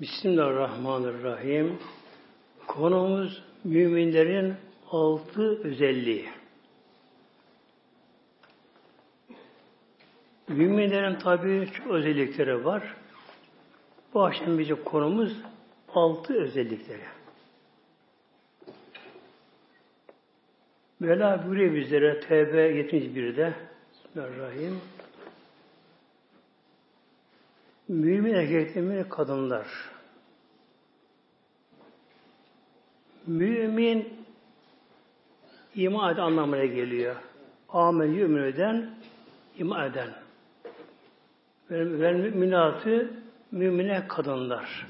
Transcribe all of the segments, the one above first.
Bismillahirrahmanirrahim. Konumuz müminlerin altı özelliği. Müminlerin tabi özellikleri var. Bu akşam bizim konumuz altı özellikleri. Mevla buyuruyor bizlere TB 71'de Bismillahirrahmanirrahim. Mümin erkekler, kadınlar. Mümin iman eden anlamına geliyor. Amen yümin eden, iman eden. Ve müminatı mümine kadınlar.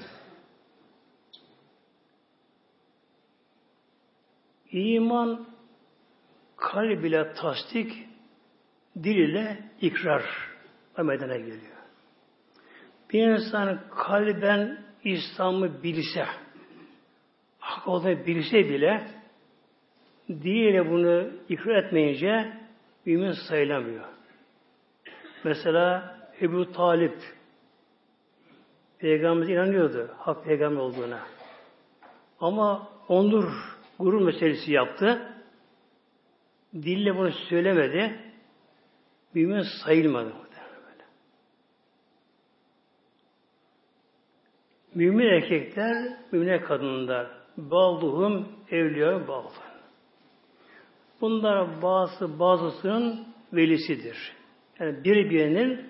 İman kalb ile tasdik, dil ile ikrar meydana geliyor. Bir insan kalben İslam'ı bilse, hak olduğunu bilse bile diğeri bunu ikrar etmeyince mümin sayılamıyor. Mesela Ebu Talip Peygamberimiz inanıyordu hak peygamber olduğuna. Ama ondur gurur meselesi yaptı. Dille bunu söylemedi. Mümin sayılmadı. Mümin erkekler, mümin kadınlar. Balduhum evliya bağlı. Bunlar bazı bazısının velisidir. Yani birbirinin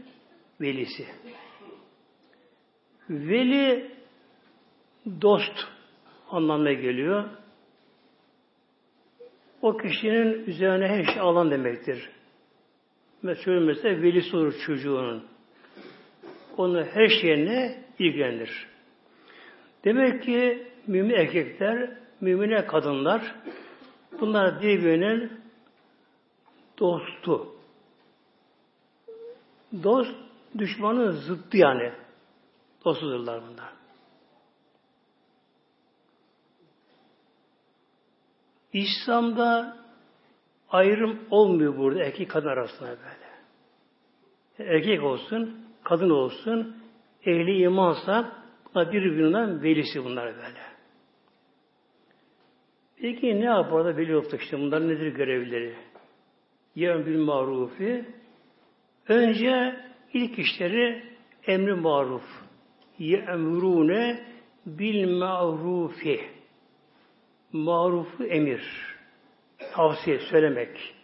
velisi. Veli dost anlamına geliyor. O kişinin üzerine her şey alan demektir. Mesela, mesela velisi olur çocuğunun. Onu her şeyine ilgilenir. Demek ki mümin erkekler, mümine kadınlar bunlar birbirinin dostu. Dost düşmanın zıttı yani. Dostudurlar bunlar. İslam'da ayrım olmuyor burada erkek kadın arasında böyle. Erkek olsun, kadın olsun, ehli imansa Bunlar birbirinden velisi bunlar böyle. Peki ne yapar da veli olduk işte bunlar nedir görevleri? Yevm bil marufi. Önce ilk işleri emri maruf. Ye'mrune bil marufi. Marufu emir. Tavsiye söylemek.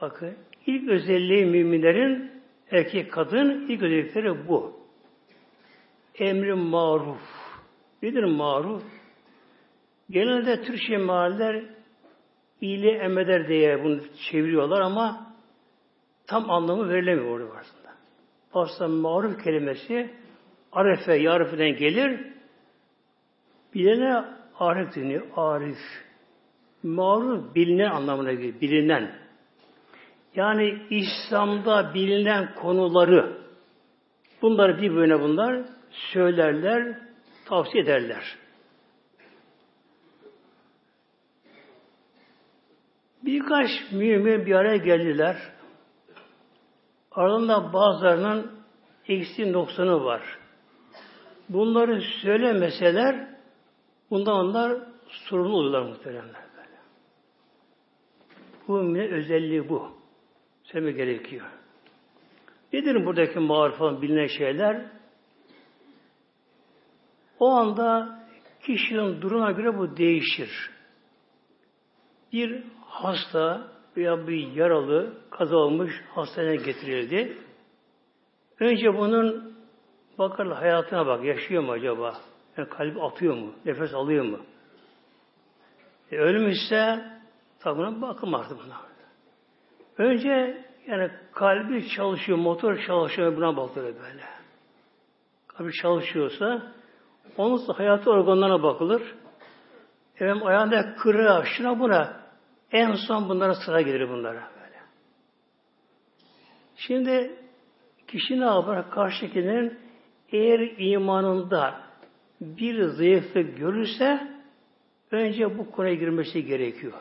Bakın ilk özelliği müminlerin erkek kadın ilk özellikleri bu emri maruf. Nedir maruf? Genelde Türkçe mahaller iyiliği emreder diye bunu çeviriyorlar ama tam anlamı verilemiyor orada aslında. Aslında maruf kelimesi arefe, yarifeden gelir. Bilene arif deniyor. Arif. Maruf bilinen anlamına geliyor. Bilinen. Yani İslam'da bilinen konuları bunları birbirine bunlar söylerler, tavsiye ederler. Birkaç mümin bir araya geldiler. Aralarında bazılarının eksi noksanı var. Bunları söylemeseler bundan onlar sorumlu olurlar muhteremler. Böyle. Bu müminin özelliği bu. Söyleme gerekiyor. Nedir buradaki marif falan bilinen şeyler? O anda kişinin duruma göre bu değişir. Bir hasta veya bir yaralı kaza hastaneye getirildi. Önce bunun bakarlar hayatına bak yaşıyor mu acaba? Yani kalbi atıyor mu? Nefes alıyor mu? E, ölmüşse tabi bakım artık buna. Önce yani kalbi çalışıyor, motor çalışıyor buna bakılır böyle. Kalbi çalışıyorsa onun hayatı organlarına bakılır. Efendim ayağında kırığa, şuna buna. En son bunlara sıra gelir bunlara. Böyle. Şimdi kişi ne yapar? Karşıdakinin eğer imanında bir zayıflık görürse önce bu konuya girmesi gerekiyor.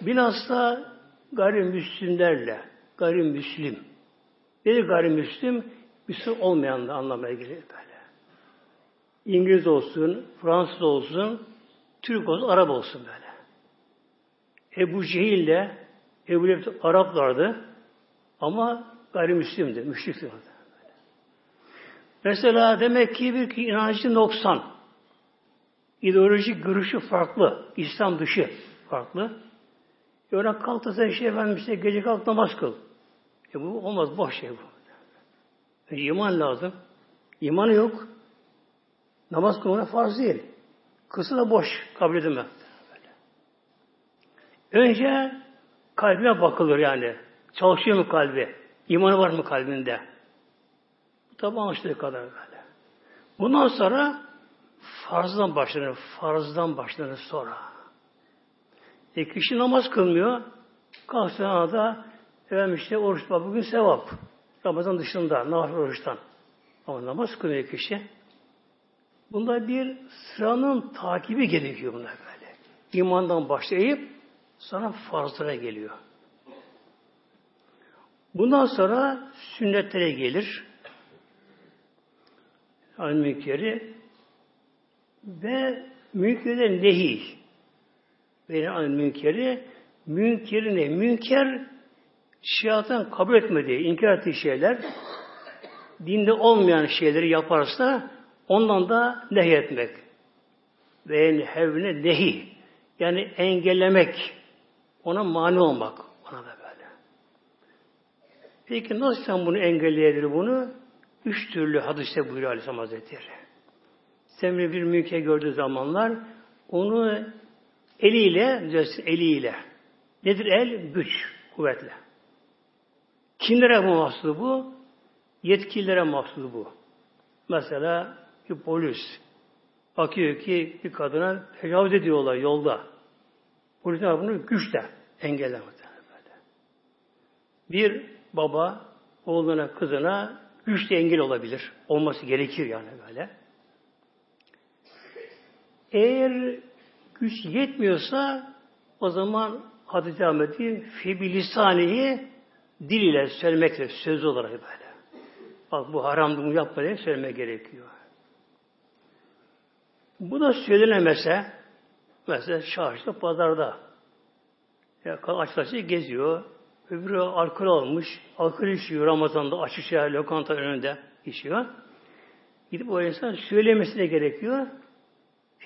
Bilhassa gayrimüslimlerle, gayrimüslim. Nedir gayrimüslim? Müslüman olmayan da anlamaya geliyor böyle. İngiliz olsun, Fransız olsun, Türk olsun, Arap olsun böyle. Ebu Cehil ile Ebu Leheb Araplardı ama gayrimüslimdi, müşrikti. Mesela demek ki bir ki inancı noksan, ideolojik görüşü farklı, İslam dışı farklı. Öyle kalk da sen şey efendim işte gece kalk namaz kıl. E bu olmaz, boş şey bu. E, iman lazım. İmanı yok. Namaz kılmana farz değil. Kısı da boş, kabul edilmez. Önce kalbine bakılır yani. Çalışıyor mu kalbi? İmanı var mı kalbinde? Bu tabi anlaştığı kadar böyle. Bundan sonra farzdan başlanır. Farzdan başlanır sonra. E kişi namaz kılmıyor. Kalksana da efendim işte oruç var. Bugün sevap. Ramazan dışında. Nafile oruçtan. Ama namaz kılıyor kişi. Bunda bir sıranın takibi gerekiyor buna böyle. İmandan başlayıp sonra farzlara geliyor. Bundan sonra sünnetlere gelir. Yani münkeri ve münkerde nehi. Ve yani münkeri münkeri ne? Münker şiatın kabul etmediği, inkar ettiği şeyler dinde olmayan şeyleri yaparsa ondan da nehy etmek. Ve hevne nehi. Yani engellemek. Ona mani olmak. Ona da böyle. Peki nasıl sen bunu engelleyebilir bunu? Üç türlü hadiste buyuruyor Aleyhisselam Hazretleri. Sen bir mülke gördüğü zamanlar onu eliyle, eliyle. Nedir el? Güç, kuvvetle. Kimlere mahsus bu? Yetkililere mahsus bu. Mesela bir polis bakıyor ki bir kadına tecavüz ediyorlar yolda. Polis bunu? Güçle engellemez. Böyle. Bir baba oğluna, kızına güçle engel olabilir. Olması gerekir yani böyle. Eğer güç yetmiyorsa o zaman Hatice Ahmet'i fibilisaniyi dil ile söylemekle söz olarak böyle. Bak bu haram bunu yapma diye söylemek gerekiyor. Bu da söylenemese mesela çarşıda pazarda ya aç açı geziyor. Öbürü alkol almış. Alkol içiyor Ramazan'da açık lokanta önünde içiyor. Gidip o insan söylemesi gerekiyor.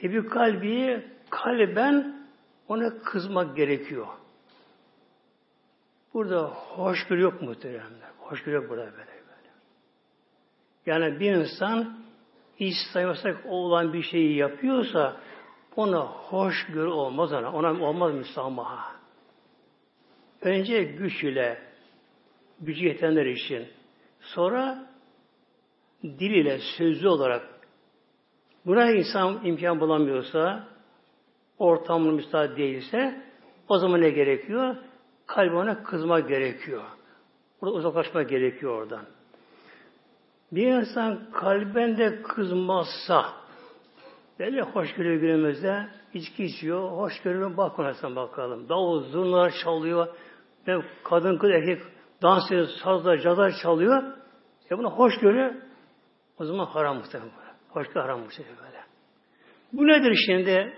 Tabi kalbi kalben ona kızmak gerekiyor. Burada hoşgörü yok muhteremler. Hoşgörü yok burada böyle böyle. Yani bir insan istaymasak olan bir şeyi yapıyorsa ona hoşgörü olmaz ona. Ona olmaz müsamaha. Önce güç ile gücü yetenler için sonra dil ile sözlü olarak buna insan imkan bulamıyorsa ortamın müsaade değilse o zaman ne gerekiyor? Kalbi ona kızmak gerekiyor. Burada uzaklaşmak gerekiyor oradan. Bir insan kalbinde kızmazsa böyle hoşgörü günümüzde içki içiyor. Hoşgörü bak ona bakalım. Davul, zurnalar çalıyor. Ve kadın kız erkek dans ediyor, sazlar, cazlar çalıyor. E buna hoşgörü o zaman haram muhtemelen. Hoşgörü haram muhtemelen böyle. Bu nedir şimdi?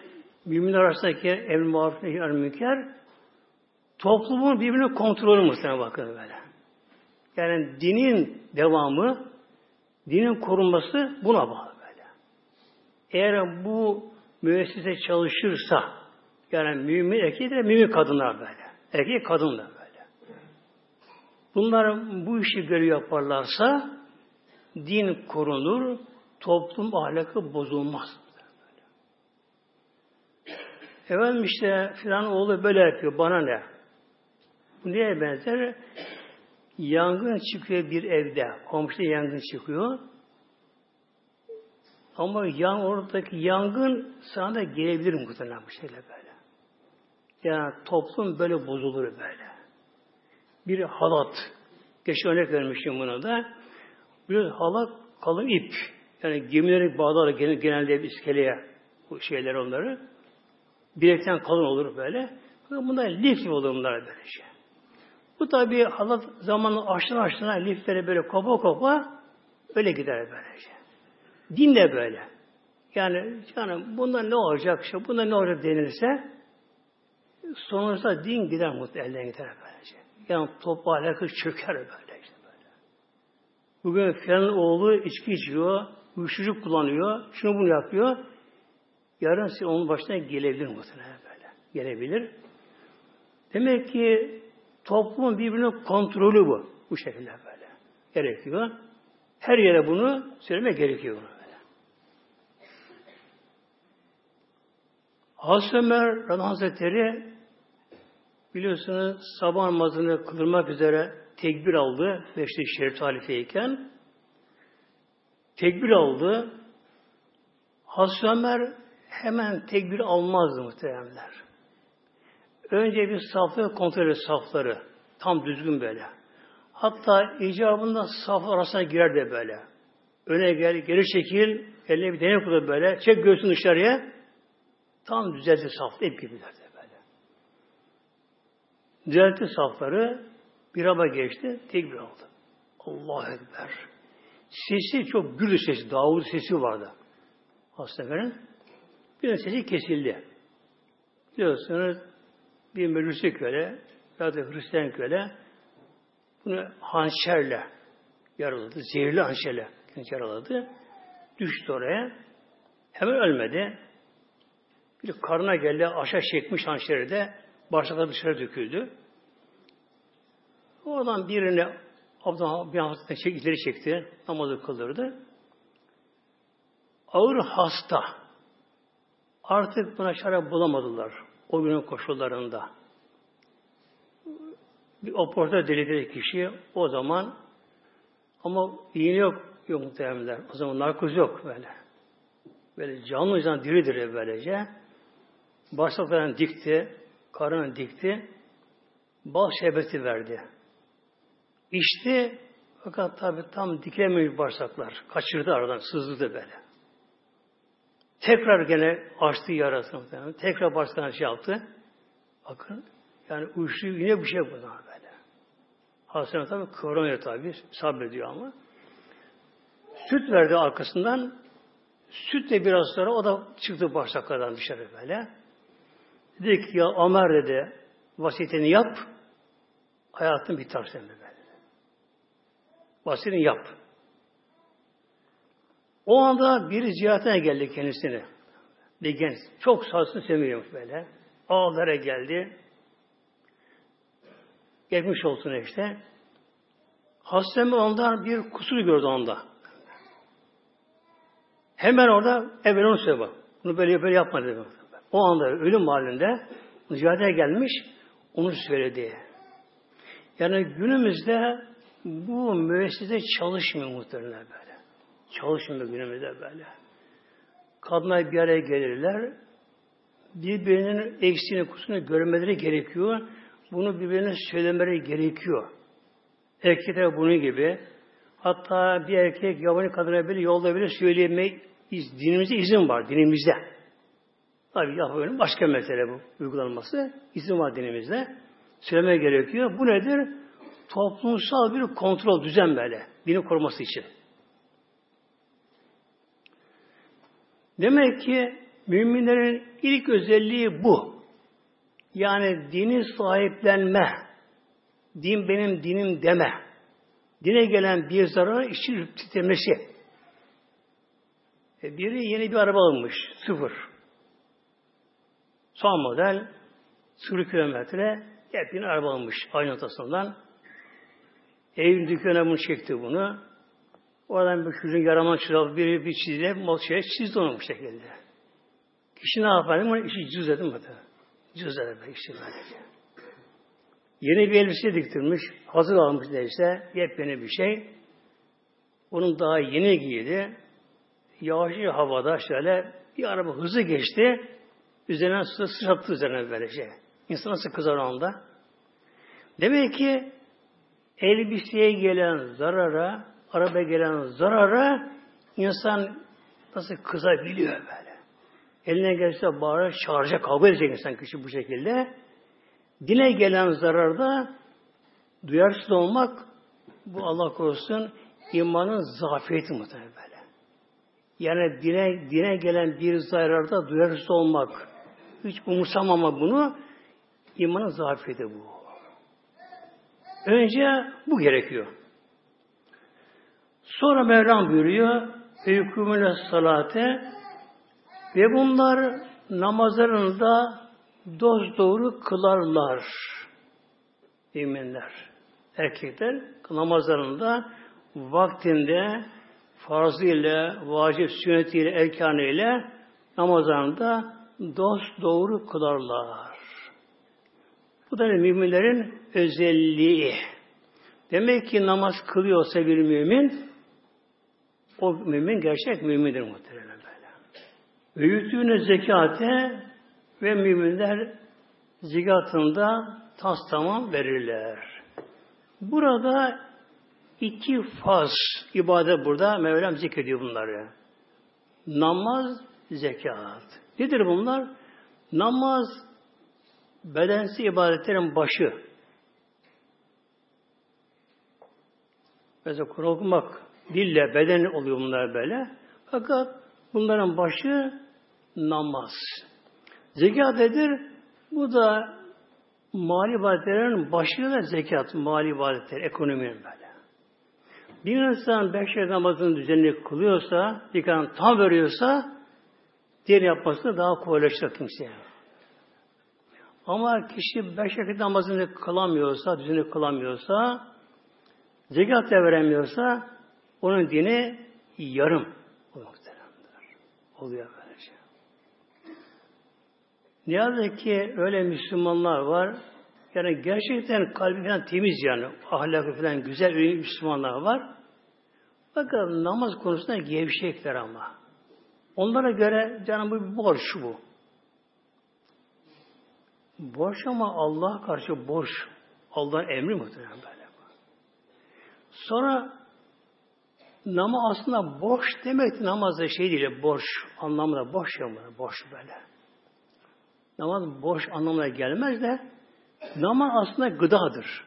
Müminler arasındaki emr maruf nehyar münker toplumun birbirini kontrolü muhtemelen bakın böyle. Yani dinin devamı, dinin korunması buna bağlı böyle. Eğer bu müessese çalışırsa, yani mümin erkek de mümin kadınlar böyle. Erkek kadın böyle. Bunlar bu işi görev yaparlarsa din korunur, toplum ahlakı bozulmaz. Efendim işte filan oğlu böyle yapıyor, bana ne? Bu neye benzer? Yangın çıkıyor bir evde. Komşuda yangın çıkıyor. Ama yan oradaki yangın sana da gelebilir muhtemelen bu şeyle böyle. Yani toplum böyle bozulur böyle. Bir halat. Geç örnek vermişim buna da. Bir halat kalın ip. Yani gemileri bağlar genelde bir iskeleye bu şeyler onları. Bilekten kalın olur böyle. Bunlar lif olur bunlar böyle şey. Bu tabi halat zamanla açtığına açtığına lifleri böyle kopa kopa Öyle gider böylece. Din de böyle. Yani canım bunda ne olacak, işte bunda ne olacak denilse sonuçta din gider mutlu elden gider böylece. Yani toplu alakası çöker böyle işte böyle. Bugün filan oğlu içki içiyor, uyuşturucu kullanıyor, şunu bunu yapıyor. Yarın size onun başına gelebilir muhtemelen böyle. Gelebilir. Demek ki toplumun birbirine kontrolü bu. Bu şekilde böyle. Gerekiyor. Her yere bunu söylemek gerekiyor. Bunu. Hazreti Ömer Hazretleri biliyorsunuz sabah namazını kılmak üzere tekbir aldı. Beşli Şerif halifeyken tekbir aldı. Hazreti Ömer hemen tekbir almazdı muhteremler. Önce bir safları kontrol eder safları. Tam düzgün böyle. Hatta icabında saf arasına girer de böyle. Öne gel, geri çekil, eline bir deney kullanır böyle. Çek göğsünü dışarıya. Tam düzeltti saflı hep gibilerdi böyle. Düzeltti safları bir araba geçti, tekbir aldı. Allah Ekber. Sesi çok gür sesi, Davud sesi vardı. Hastanenin. Bir sesi kesildi. Biliyorsunuz bir meclisi köle ya da Hristiyan köle bunu hançerle yaraladı. Zehirli hançerle yaraladı. Düştü oraya. Hemen ölmedi. Bir karnına geldi, aşağı çekmiş hançeri de bağırsaklar dışarı döküldü. Oradan birini Abdullah bir hafta çek, ileri çekti. Namazı kıldırdı. Ağır hasta. Artık buna şarap bulamadılar. O günün koşullarında. Bir oporta delirdi kişi o zaman ama iğne yok yok muhtemelenler. O zaman narkoz yok böyle. Böyle canlı can diridir böylece. Bağırsaklarını dikti, karnını dikti, bal şerbeti verdi. İçti, fakat tabi tam dikememiş bağırsaklar. Kaçırdı aradan, sızdı böyle. Tekrar gene açtı yarasını. Tekrar bağırsaklarını şey yaptı. Bakın, yani uyuşturucu yine bir şey bu da böyle. Hastane tabi kıvranıyor tabi, sabrediyor ama. Süt verdi arkasından, süt de biraz sonra o da çıktı bağırsaklardan dışarı böyle. Dedi ki ya Ömer dedi vasiyetini yap hayatın biter senin böyle. Vasiyetini yap. O anda bir ziyaretine geldi kendisine. Bir genç. Çok sağsını seviyormuş böyle. Ağlara geldi. Geçmiş olsun işte. Hastemi ondan bir kusur gördü onda. Hemen orada evvel onu söyledi. Bunu böyle böyle yapma dedi. O anda ölüm halinde ziyarete gelmiş, onu söyledi. Yani günümüzde bu müessese çalışmıyor muhtemelen böyle. Çalışmıyor günümüzde böyle. Kadınlar bir araya gelirler, birbirinin eksiğini, kusurunu görmeleri gerekiyor. Bunu birbirine söylemeleri gerekiyor. Erkekler bunun gibi. Hatta bir erkek yabancı kadına bile yolda bile söyleyemeyi dinimizde izin var, dinimizde. Tabi yapıyorum. Başka mesele bu uygulanması. İzin var dinimizde. Söylemeye gerekiyor. Bu nedir? Toplumsal bir kontrol, düzen böyle. Dini koruması için. Demek ki müminlerin ilk özelliği bu. Yani dini sahiplenme. Din benim dinim deme. Dine gelen bir zarar için titremesi. E biri yeni bir araba almış. Sıfır. Son model 0 kilometre yepyeni araba almış aynı ortasından. Evin dükkanına bunu çekti bunu. Oradan bir çocuğun yaraman çıralı bir, bir çizile mal şeye çizdi onu bu şekilde. Kişi ne yapar? Bunu işi cüz edin mi? Cüz edin işte böylece. Yeni bir elbise diktirmiş, hazır almış neyse, yepyeni bir şey. Onun daha yeni giydi. Yağışlı havada şöyle bir araba hızlı geçti. Üzerine sıçrattı üzerine böylece. İnsan nasıl kızar o anda? Demek ki elbiseye gelen zarara, araba gelen zarara insan nasıl kızabiliyor böyle. Eline gelse bağırır, çağıracak, kavga edecek insan kişi bu şekilde. Dine gelen zararda duyarsız olmak bu Allah korusun imanın zafiyeti muhtemelen böyle. Yani dine, dine gelen bir zararda duyarsız olmak, hiç umursamama bunu, imanın zafiyeti bu. Önce bu gerekiyor. Sonra Mevlam buyuruyor, hükümüne salate ve bunlar namazlarında dost doğru kılarlar. Müminler. Erkekler namazlarında vaktinde farzıyla, vacip sünnetiyle, erkanıyla namazlarında dost doğru kılarlar. Bu da müminlerin özelliği. Demek ki namaz kılıyorsa bir mümin, o mümin gerçek mümindir muhtemelen böyle. Büyüttüğüne zekate ve müminler zekatında tas tamam verirler. Burada iki faz ibadet burada Mevlam zikrediyor bunları. Namaz, zekat. Nedir bunlar? Namaz bedensi ibadetlerin başı. Mesela Kur'an okumak dille, beden oluyor bunlar böyle. Fakat bunların başı namaz. Zekat nedir? Bu da mali ibadetlerin başı da zekat, mali ibadetler, ekonominin böyle. Bir insan beş vakit namazını düzenli kılıyorsa, dikkat tam veriyorsa, diğer yapmasını daha kolaylaştırır kimseye. Ama kişi beş vakit namazını kılamıyorsa, düzenli kılamıyorsa, zekat da veremiyorsa, onun dini yarım oluyor böylece. Ne yazık ki öyle Müslümanlar var, yani gerçekten kalbi falan temiz yani, ahlakı falan güzel Müslümanlar var. Bakın namaz konusunda gevşekler ama. Onlara göre canım bu bir borç bu. Borç ama Allah karşı borç. Allah'ın emri muhtemelen böyle. Sonra nama aslında boş demek namazda şey değil, boş anlamında boş ya boş böyle. Namaz boş anlamına gelmez de namaz aslında gıdadır.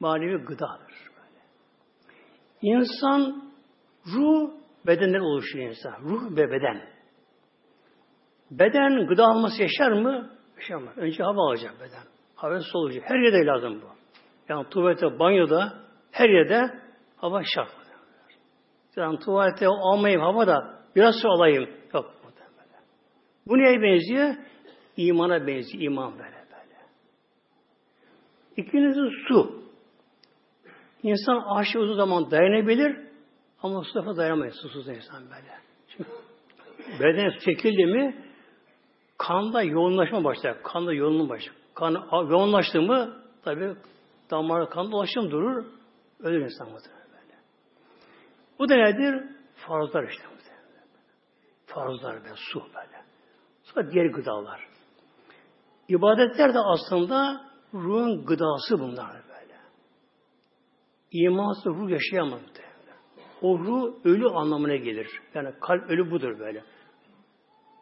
Manevi gıdadır. Böyle. İnsan ruh bedenden oluşuyor insan. Ruh ve beden. Beden gıda alması yaşar mı? Yaşamaz. Önce hava alacak beden. Hava solucu. Her yerde lazım bu. Yani tuvalete, banyoda, her yerde hava şart. Yani tuvalete almayayım hava da biraz su alayım. Yok. Bu neye benziyor? İmana benziyor. İman böyle böyle. İkincisi su. İnsan aşı uzun zaman dayanabilir ama su defa dayanamayız susuz insan böyle. Şimdi, beden çekildi mi kanda yoğunlaşma başlar. Kanda yoğunluğu başlar. Kan yoğunlaştı mı tabi damar kan dolaşım durur. Ölür insan böyle. Bu da nedir? Farzlar işte. Farzlar ve su böyle. Sonra diğer gıdalar. İbadetler de aslında ruhun gıdası bunlar böyle. İmansız ruh yaşayamaz. O ruh ölü anlamına gelir. Yani kalp ölü budur böyle.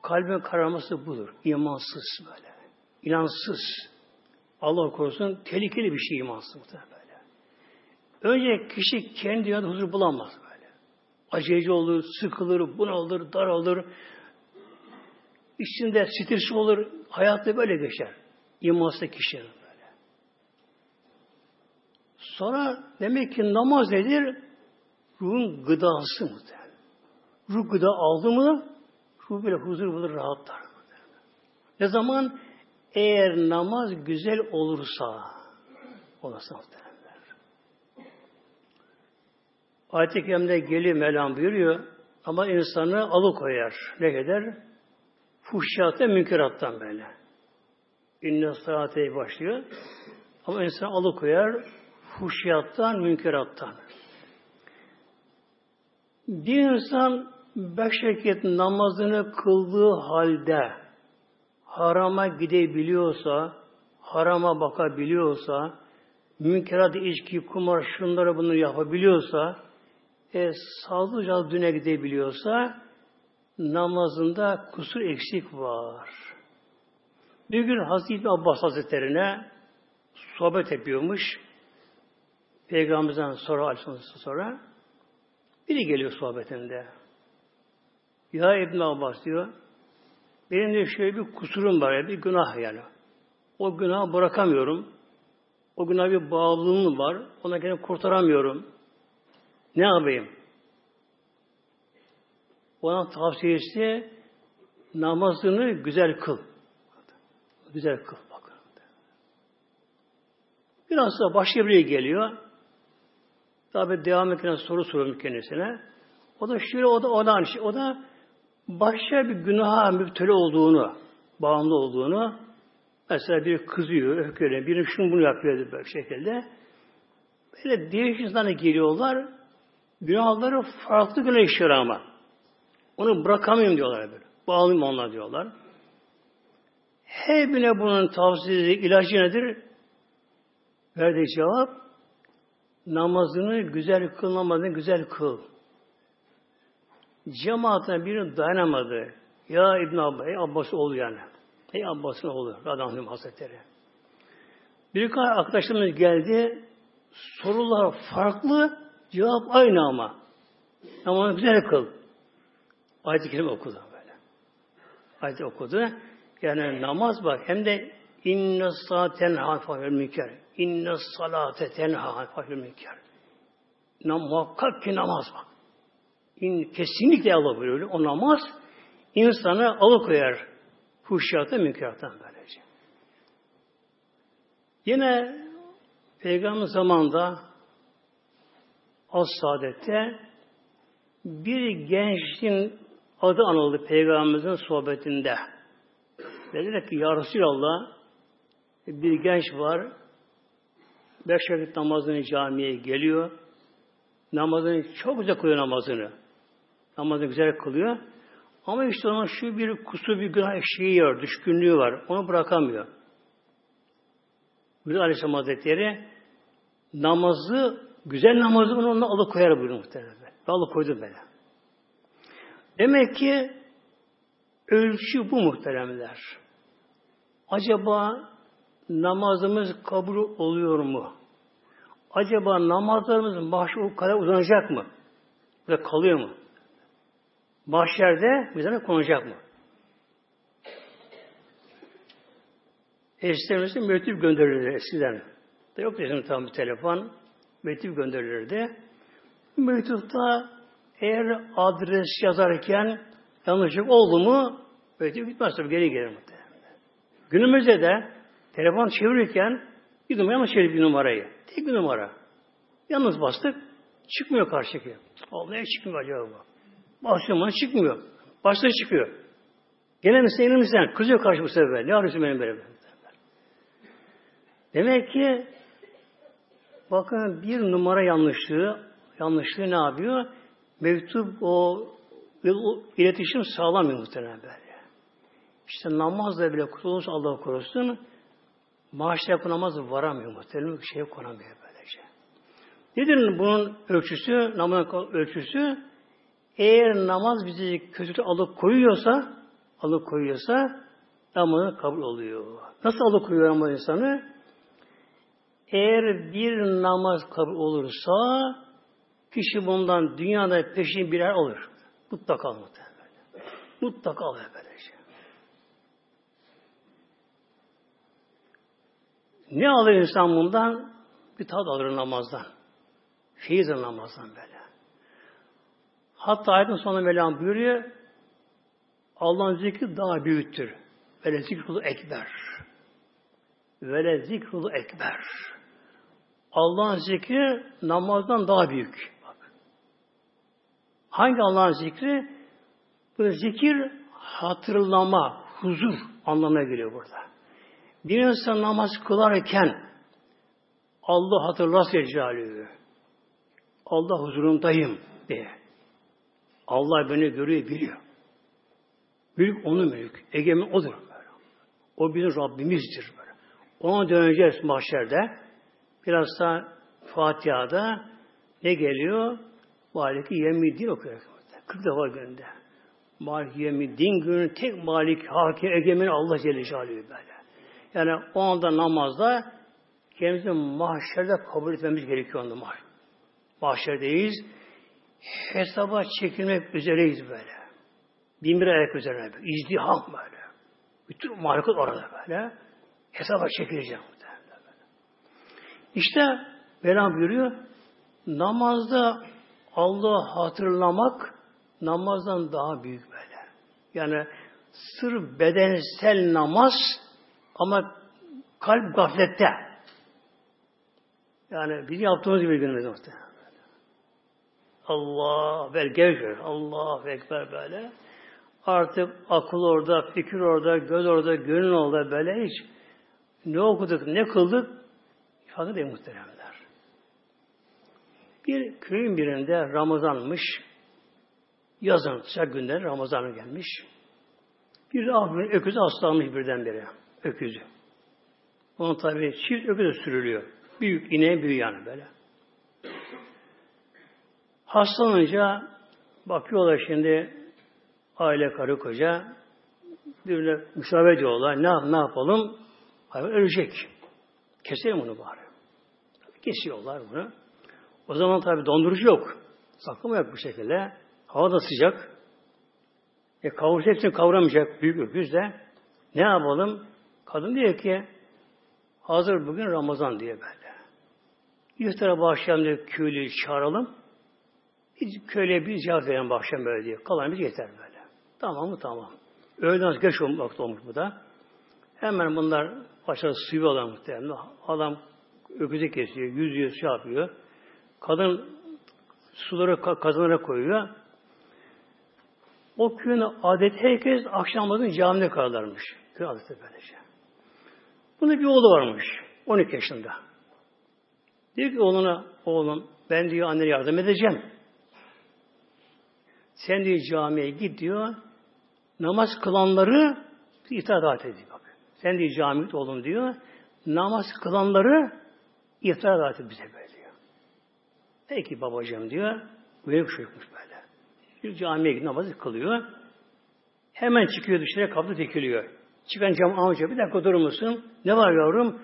Kalbin karaması budur. İmansız böyle. İnansız. Allah korusun tehlikeli bir şey imansız böyle. Önce kişi kendi dünyada huzur bulamaz böyle. Acıyıcı olur, sıkılır, bunalır, daralır. İçinde stres olur. Hayatta böyle geçer. İmansız kişinin böyle. Sonra demek ki namaz nedir? Ruhun gıdası muhtemelen. Ruh gıda aldı mı ruh böyle huzur bulur, rahatlar. Ne zaman? Eğer namaz güzel olursa olursa muhtemelenler. Ayet-i Kerim'de geliyor Mevlam buyuruyor ama insanı alıkoyar. Ne kadar? Fuhşiyat ve münkerattan böyle. İnne saate başlıyor. Ama insan alıkoyar fuhşiyattan, münkerattan. Bir insan beş vakit namazını kıldığı halde harama gidebiliyorsa, harama bakabiliyorsa, münkerat içki, kumar, şunları bunu yapabiliyorsa, e, sağlıkça düne gidebiliyorsa, namazında kusur eksik var. Bir gün Hazreti Abbas Hazretleri'ne sohbet yapıyormuş. Peygamberimizden sonra, sonra Biri geliyor sohbetinde. Ya İbn Abbas diyor. Benim de şöyle bir kusurum var, bir günah yani. O günahı bırakamıyorum. O günah bir bağlılığım var. Ona kendimi kurtaramıyorum. Ne yapayım? Ona tavsiyesi namazını güzel kıl. Güzel kıl. Bakın. Biraz da başka biri geliyor. Tabi devam ederken soru soruyorum kendisine. O da şöyle, o da, o da, o da başka bir günaha müpteli olduğunu, bağımlı olduğunu, mesela bir kızıyor, öfkeliyor, biri şunu bunu yapıyor böyle şekilde. Böyle değişik insanlar geliyorlar, günahları farklı günah işliyor ama. Onu bırakamıyorum diyorlar böyle. Bağlıyım onlar diyorlar. Her bunun tavsiyesi, ilacı nedir? Verdiği cevap, namazını güzel kıl, namazını güzel kıl. Cemaatine biri dayanamadı. Ya İbn Abbas, ey Abbas oğlu yani. Ey Abbas'ın oğlu, Radhanım Hazretleri. Birkaç arkadaşlarımız geldi, sorular farklı, cevap aynı ama. Ama güzel kıl. Ayet-i Kerime okudu böyle. Ayet okudu. Yani namaz bak hem de inne saten hafafel münker. İnne salate tenha hafafel münker. Muhakkak ki namaz bak. İn, kesinlikle Allah buyuruyor. O namaz insanı alıkoyar. Fuhşiyata, münkerattan böylece. Yine Peygamber zamanında az saadette bir gençin adı anıldı Peygamberimizin sohbetinde. Dediler ki Ya Resulallah bir genç var beş vakit namazını camiye geliyor. Namazını çok güzel kılıyor namazını. Namazını güzel kılıyor. Ama işte onun şu bir kusur bir günah şeyi var, düşkünlüğü var. Onu bırakamıyor. Güzel Aleyhisselam Hazretleri namazı, güzel namazı onu onunla alıkoyar buyuruyor muhtemelen. Alıkoydu böyle. Demek ki ölçü bu muhteremler. Acaba namazımız kabul oluyor mu? Acaba namazlarımız mahşer kadar uzanacak mı? Ve kalıyor mu? Mahşerde bize konacak mı? Eşlerimize mektup gönderirdi eskiden. Yok bizim tam bir telefon. Mektup gönderilirdi. Mektupta eğer adres yazarken yanlışlık oldu mu mektup gitmez tabii geri gelir muhtemelen. Günümüzde de telefon çevirirken bir numara yanlış çevirip bir numarayı. Tek bir numara. Yalnız bastık çıkmıyor karşıdaki. Allah'a çıkmıyor acaba bu? Basıyorum çıkmıyor. Başta çıkıyor. Gene misin, yine misin? Kızıyor karşı bu sefer. Ne arıyorsun benim böyle? Demek ki bakın bir numara yanlışlığı yanlışlığı ne yapıyor? Mektup o iletişim sağlamıyor muhtemelen böyle. İşte namazla bile kurtulursa Allah korusun maaşla yapılamaz varamıyor muhtemelen bir şeye konamıyor böylece. Nedir bunun ölçüsü, namazın ölçüsü? Eğer namaz bizi kötü alıp koyuyorsa, alıp koyuyorsa namazı kabul oluyor. Nasıl alıp koyuyor namaz insanı? Eğer bir namaz kabul olursa kişi bundan dünyada peşin birer alır. Mutlaka alır. Mutlaka alır böylece. Ne alır insan bundan? Bir tat alır namazdan. Feyiz namazdan böyle. Hatta ayetin sonunda Mevlam buyuruyor Allah'ın zikri daha büyüktür. Vele zikrulu ekber. Vele zikrulu ekber. Allah'ın zikri namazdan daha büyük. Hangi Allah'ın zikri? Bu zikir hatırlama, huzur anlamına geliyor burada. Bir insan namaz kılarken Allah hatırlarsa Celaluhu. Allah huzurundayım diye. Allah beni görüyor, biliyor. Mülk onun mülk. Egemen odur. Böyle. O bizim Rabbimizdir. Böyle. Ona döneceğiz mahşerde. Biraz da Fatiha'da ne geliyor? Maliki Yemiddin okuyor. 40 defa günde. Maliki Yemiddin günü tek Malik, Hakim, Egemen Allah Celle Celaluhu böyle. Yani o anda namazda kendimizi mahşerde kabul etmemiz gerekiyor onda mahşerdeyiz. hesaba çekilmek üzereyiz böyle. Bin bir ayak üzerine. İzdiham böyle. Bütün mahlukat orada böyle. Hesaba çekileceğim. İşte Mevlam buyuruyor, namazda Allah'ı hatırlamak namazdan daha büyük böyle. Yani sır bedensel namaz ama kalp gaflette. Yani bizim yaptığımız gibi günümüzde muhtemelen. Allah vel gevşer. Allah ekber böyle. Artık akıl orada, fikir orada, göz orada, gönül orada böyle hiç ne okuduk, ne kıldık ifade değil muhteremler. Bir köyün birinde Ramazanmış. Yazın sıcak günler Ramazan'a gelmiş. Bir de öküzü hastalanmış birdenbire. Öküzü. Onun tabi çift öküzü sürülüyor. Büyük ineğe büyük yani böyle. Hastalanınca bakıyorlar şimdi aile karı koca birbirine müşavir ediyorlar. Ne, ne yapalım? Hayvan ölecek. Keselim bunu bari. Kesiyorlar bunu. O zaman tabi dondurucu yok. Saklama yok bu şekilde. Hava da sıcak. E kavuracak hepsini kavramayacak büyük öküz de. Ne yapalım? Kadın diyor ki hazır bugün Ramazan diye böyle. İftara başlayalım diye köylüyü çağıralım. Hiç köyle bir cevap veren bahşem böyle diyor. Kalan bir yeter böyle. Tamam mı? Tamam. Öğleden geç vakti olmuş bu da. Hemen bunlar başladı sıvıyorlar muhtemelen. Adam öküzü kesiyor, yüzüyor, şey yapıyor. Kadın suları kazanlara koyuyor. O köyün adeti herkes akşamların camide kalırlarmış. Köy adeti böylece. Bunun bir oğlu varmış. 12 yaşında. Diyor ki oğluna, oğlum ben diyor annene yardım edeceğim. Sen diyor camiye git diyor. Namaz kılanları itaat ediyor. Sen camiye git oğlum diyor. Namaz kılanları itaat et bize böyle diyor. Peki babacığım diyor. Böyle kuşakmış böyle. Bir camiye gidip namazı kılıyor. Hemen çıkıyor dışarı kapı tekiliyor. Çıkan cam amca bir dakika durur musun? Ne var yavrum?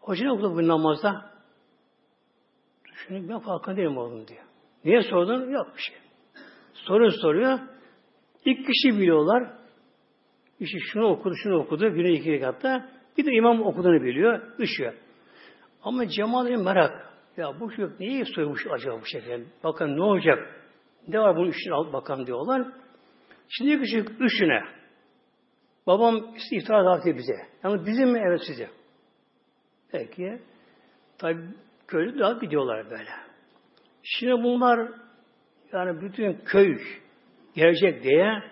Hoca ne okudu bu namazda? Düşünün ben farkında değilim oğlum diyor. Niye sordun? Yok bir şey. Soru soruyor. İlk kişi biliyorlar. İşte şunu okudu, şunu okudu. Güne iki rekatta. Bir de imam okuduğunu biliyor. Üşüyor. Ama cemaatin merak. Ya bu çocuk neyi soymuş acaba bu şekilde? Bakın ne olacak? Ne var bunun üstüne al bakalım diyorlar. Şimdi küçük üçüne. Babam işte iftira davet bize. Yani bizim mi? Evet size. Peki. Tabi köylü daha gidiyorlar böyle. Şimdi bunlar yani bütün köy gelecek diye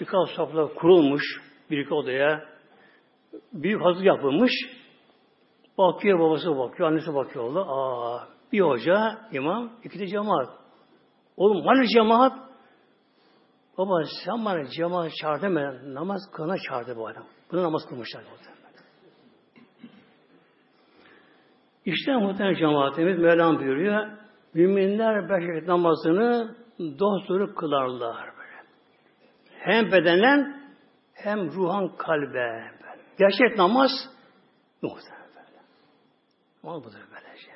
birkaç sofra kurulmuş bir iki odaya büyük hazır yapılmış. Bakıyor babası bakıyor, annesi bakıyor. Aa, bir hoca, imam, iki de cemaat. Oğlum hani cemaat? Baba sen bana cemaat çağırdın mı? Namaz kılına çağırdı bu adam. Bunu namaz kılmışlar. İşte muhtemelen cemaatimiz Mevlam buyuruyor. Müminler beş namazını dosdoğru kılarlar. Böyle. Hem bedenen hem ruhan kalbe. Gerçek namaz muhtemelen böyle. Ama budur böylece.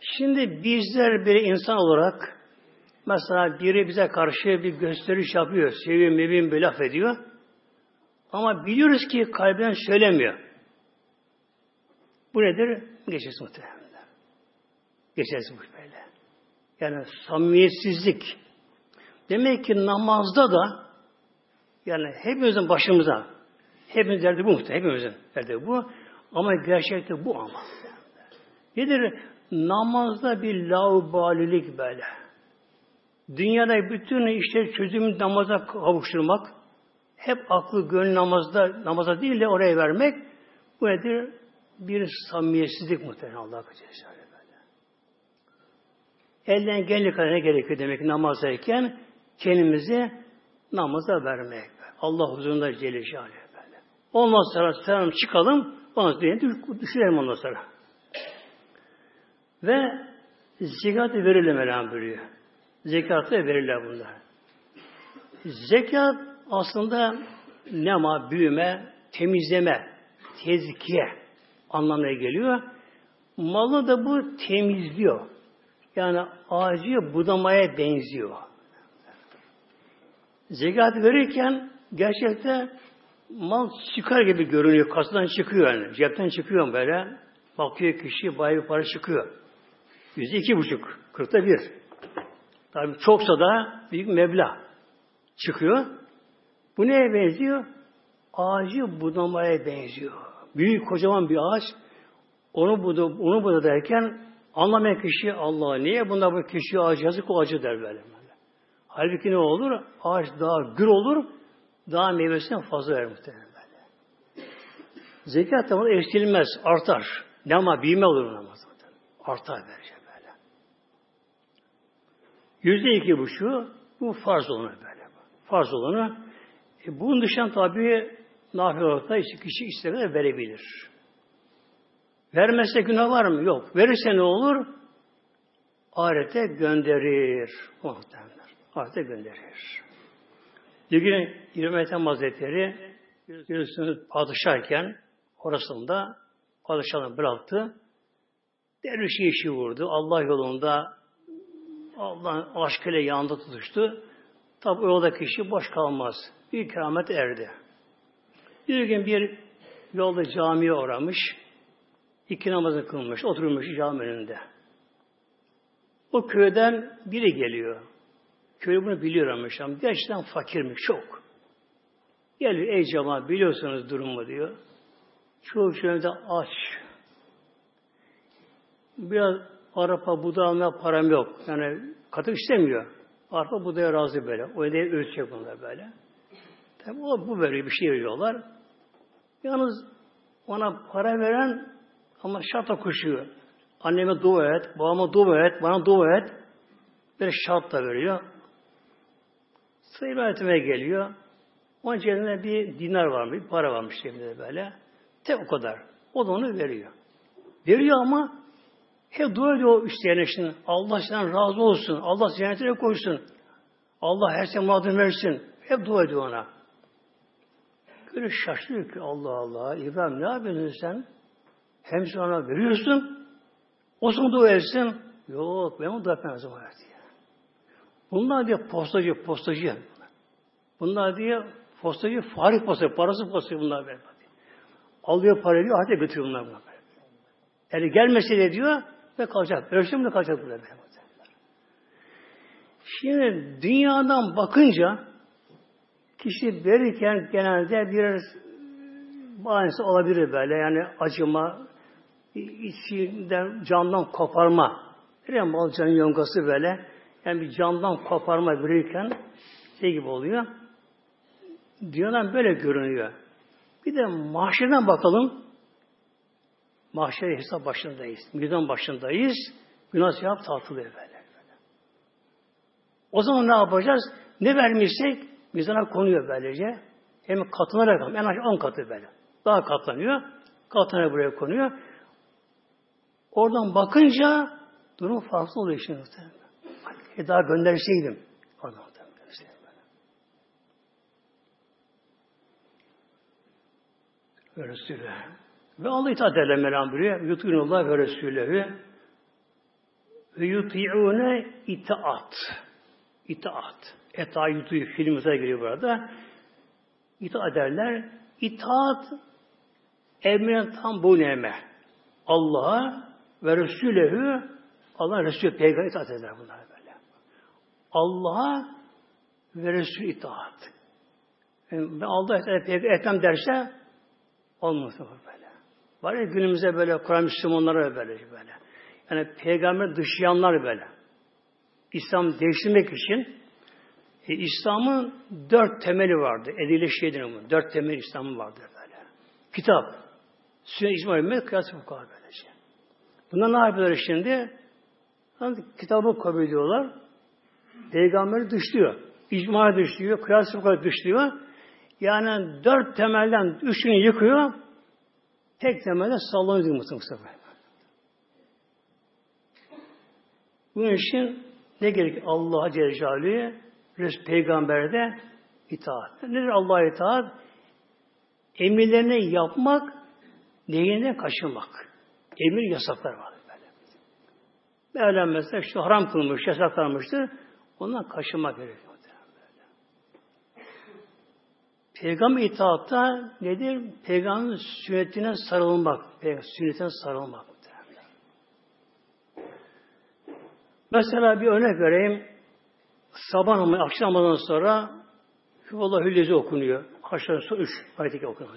Şimdi bizler bir insan olarak mesela biri bize karşı bir gösteriş yapıyor. Sevim, mevim bir laf ediyor. Ama biliyoruz ki kalben söylemiyor. Bu nedir? Geçeriz muhtemelen. Geçeriz bu böyle. Yani samimiyetsizlik. Demek ki namazda da yani hepimizin başımıza hepimiz derdi bu muhtemelen. Hepimizin derdi bu. Ama gerçekte bu ama. Nedir? Namazda bir laubalilik böyle. Dünyada bütün işte çözümü namaza kavuşturmak, hep aklı gönül namazda, namaza değil de oraya vermek, bu nedir? Bir samimiyetsizlik muhtemelen Allah'a Celle Elden geldiği kadar ne gerekiyor demek ki namazdayken kendimizi namaza vermek. Allah huzurunda Celle Şahane böyle. Ondan sonra selam çıkalım, ondan sonra düşürelim ondan sonra. Ve zekatı verelim Mevlam buyuruyor. Zekatı verirler bunlar. Zekat aslında nema, büyüme, temizleme, tezkiye anlamına geliyor. Malı da bu temizliyor. Yani ağacı budamaya benziyor. Zekat verirken gerçekte mal çıkar gibi görünüyor. Kasadan çıkıyor yani. Cepten çıkıyor böyle. Bakıyor kişi bayağı bir para çıkıyor. Yüzde iki buçuk. Kırkta bir. Tabi çoksa da büyük meblağ çıkıyor. Bu neye benziyor? Ağacı budamaya benziyor. Büyük kocaman bir ağaç onu buda, onu buda derken anlamayan kişi Allah niye bunda bu kişi ağaç yazık o acı der böyle. Halbuki ne olur? Ağaç daha gür olur, daha meyvesinden fazla verir muhtemelen. Zekat da eksilmez, artar. Ne ama büyüme olur namaz. Artar verecek böyle. Yüzde iki buçuğu bu farz olanı böyle. Farz olanı. E, bunun dışında tabi nafile olarak da kişi istediğine verebilir. Vermezse günah var mı? Yok. Verirse ne olur? Ahirete gönderir. Muhtemelen. Ahirete gönderir. Bir gün İbrahim Ethem Hazretleri biliyorsunuz padişahken orasında padişahını bıraktı. Dervişi işi vurdu. Allah yolunda Allah'ın aşkıyla yanında tutuştu. Tabi yolda kişi boş kalmaz. Bir keramet erdi. Bir gün bir yolda camiye uğramış. iki namazı kılmış. Oturmuş cami önünde. O köyden biri geliyor. Köy bunu biliyor ama gerçekten fakirmiş çok. Geliyor ey cemaat biliyorsunuz durumu diyor. Çoğu köyde aç. Biraz arpa budağı param yok. Yani katı istemiyor. Arpa budaya razı böyle. O da ölçecek bunlar böyle. Tabi o bu böyle bir şey veriyorlar. Yalnız ona para veren ama şarta koşuyor. Anneme dua et, babama dua et, bana dua et. Bir şart da veriyor. Sayı etmeye geliyor. Onun cebinde bir dinar varmış, bir para varmış cebinde böyle. Tek o kadar. O da onu veriyor. Veriyor ama hep dua ediyor o isteyene şimdi. Allah senden razı olsun. Allah cennetine koysun. Allah her şey muradını versin. Hep dua ediyor ona. Böyle şaşırıyor ki Allah Allah. İbrahim ne yapıyorsun sen? Hem sonra veriyorsun. O zaman dua etsin. Yok ben onu dua etmem zaman diye. Bunlar diye postacı, postacı. Bunlar diye postacı, fahri postacı, parası postacı bunlar böyle. Alıyor parayı diyor, hadi götürüyor bunlar bunlar. Yani gelmesi de diyor ve kalacak. Ölçüm de kalacak bunlar. Şimdi dünyadan bakınca kişi verirken genelde bir bahanesi olabilir böyle. Yani acıma, içinden candan koparma. Bir mal canın yongası böyle. Yani bir candan koparma verirken şey gibi oluyor. Dünyadan böyle görünüyor. Bir de mahşerden bakalım. Mahşer hesap başındayız. Mizan başındayız. Günah sevap tartılıyor böyle. O zaman ne yapacağız? Ne vermişsek mizana konuyor böylece. Hem katlanarak en aşağı on katı böyle. Daha katlanıyor. Katlanarak buraya konuyor. Oradan bakınca durum farklı oluyor şimdi. E daha gönderseydim. Böyle. Ve Resulü. Ve Allah itaat ederler Mevlam buyuruyor. Yut'unullah ve Resulühü ve yuti'une itaat. İtaat. Eta yutu'yu filmimize geliyor burada. İtaat ederler. İtaat emrine tam bu neme. Allah'a ve Resulühü Allah Resulü peygamber itaat eder bunlar. Allah'a ve Resulü itaat. Yani ben Allah etmem derse olmaz böyle. Var ya günümüzde böyle Kur'an Müslümanları böyle böyle. Yani peygamber dışlayanlar böyle. İslam değiştirmek için e, İslam'ın dört temeli vardı. Ediyle şey bunun. Dört temel İslam'ın vardı böyle. Kitap, sünnet, icma, ümmet, kıyas fukaha böylece. Bunlar ne yapıyorlar şimdi? Yani kitabı kabul ediyorlar. Peygamberi dışlıyor. İcma dışlıyor. Kıyas fukaha dışlıyor. Yani dört temelden üçünü yıkıyor. Tek temelde sallanıyor Mustafa. Bunun için ne gerek Allah'a Celle Celaluhu'ya Peygamberde itaat. Nedir Allah'a itaat? Emirlerini yapmak, neyinden kaçınmak. Emir yasaklar var böyle. Mevlam mesela şu haram kılmış, yasaklanmıştır. Ondan kaçınmak gerekiyor. Peygamber itaatta nedir? Peygamberin sünnetine sarılmak. Sünnetine sarılmak. Mesela bir örnek vereyim. Sabah namazı, akşam namazından sonra Hüvallah Hüllezi okunuyor. Aşağı sonra üç ayet-i okunuyor.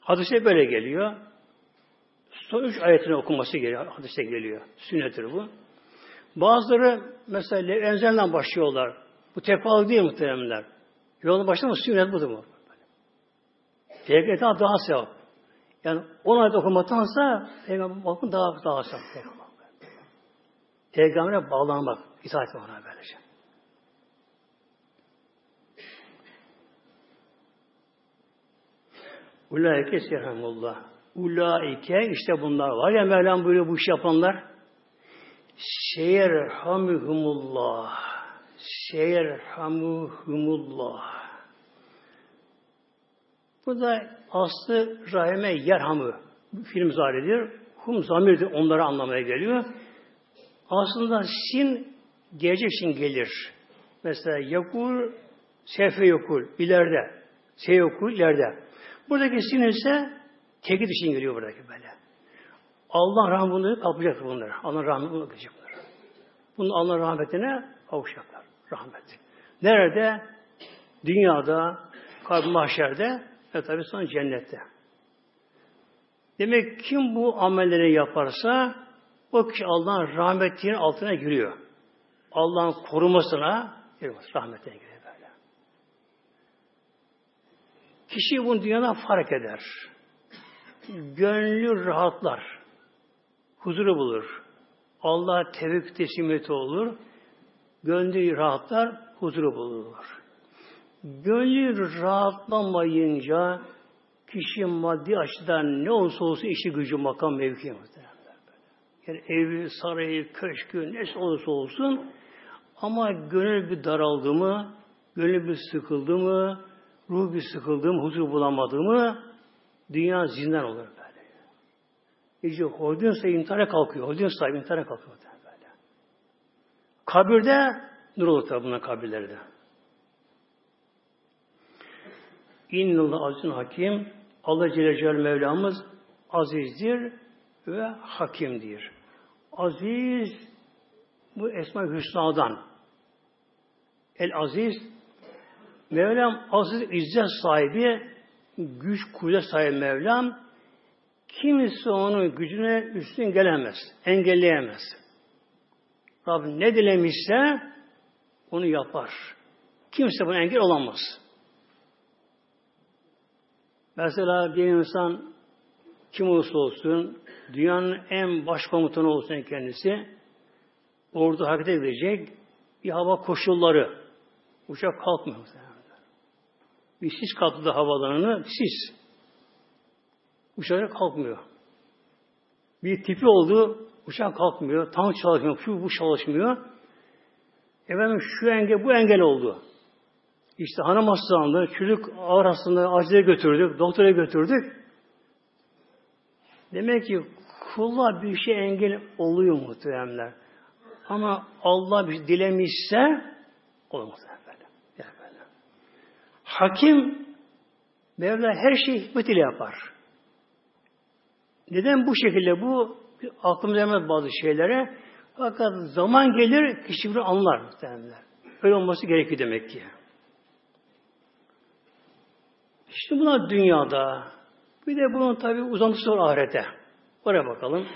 Hadise böyle geliyor. Son üç ayetini okunması geliyor. Hadise geliyor. Sünnettir bu. Bazıları mesela enzelden başlıyorlar. Bu tepalı değil muhteremler. Yolun başında mı sünnet budur mu? Peygamber daha sevap. Yani on ayet okumaktansa Peygamber bakın daha daha sevap. Peygamber. Peygamber'e bağlanmak, itaat ona böylece. Ulaike serhamullah. Ulaike işte bunlar var ya Mevlam buyuruyor bu iş yapanlar. Seyerhamühumullah. Seyerhamühumullah. Bu da aslı rahime yerhamı film zahiridir. Hum zamirdir onları anlamaya geliyor. Aslında sin gelecek için gelir. Mesela yakul, sefe yakul, ileride. Se yakul, ileride. Buradaki sin ise tekit için geliyor buradaki böyle. Allah rahmetini kapacak bunları. Allah rahmetini kapacak bunları. Bunu Allah rahmetine kavuşacaklar. Rahmet. Nerede? Dünyada, kalb mahşerde ve tabi sonra cennette. Demek kim bu amelleri yaparsa o kişi Allah'ın rahmetinin altına giriyor. Allah'ın korumasına giriyor. Rahmetine giriyor böyle. Kişi bunu dünyada fark eder. Gönlü rahatlar. Huzuru bulur. Allah tevfik teslimiyeti olur. Gönlü rahatlar, huzuru bulur. Gönlü rahatlamayınca kişi maddi açıdan ne olursa olsun işi gücü makam mevki yani evi, sarayı, köşkü, ne olursa olsun ama gönül bir daraldı mı, gönül bir sıkıldı mı, ruh bir sıkıldı mı, huzur bulamadı mı, dünya zindan olur İşte holding sahibi intihara kalkıyor. Holding sahibi intihara kalkıyor. Böyle. Kabirde nur olur tabi bunlar kabirlerde. İnnallah azizun hakim. Allah Celle Celaluhu Mevlamız azizdir ve hakimdir. Aziz bu Esma-i Hüsna'dan. El Aziz Mevlam aziz izzet sahibi güç kuvvet sahibi Mevlam kimse onun gücüne üstün gelemez. Engelleyemez. Rabbim ne dilemişse onu yapar. Kimse buna engel olamaz. Mesela bir insan kim olursa olsun dünyanın en başkomutanı olsun kendisi orada hareket edecek bir hava koşulları uçak kalkmıyor. Bir sis kalktı da havalarını sis. Uçak kalkmıyor. Bir tipi oldu uçak kalkmıyor. Tank çalışmıyor. Şu bu çalışmıyor. Efendim şu engel bu engel oldu. İşte hanım hastalandı. Çocuk ağır hastalığı acile götürdük. Doktora götürdük. Demek ki kulla bir şey engel oluyor muhteremler. Ama Allah bir dilemişse olmaz efendim. efendim. Hakim Mevla her şeyi hikmetiyle yapar. Neden bu şekilde bu aklımıza gelmez bazı şeylere fakat zaman gelir kişi bunu anlar muhtemelen. Öyle olması gerekiyor demek ki. İşte buna dünyada bir de bunun tabi uzantısı var ahirete. Oraya bakalım.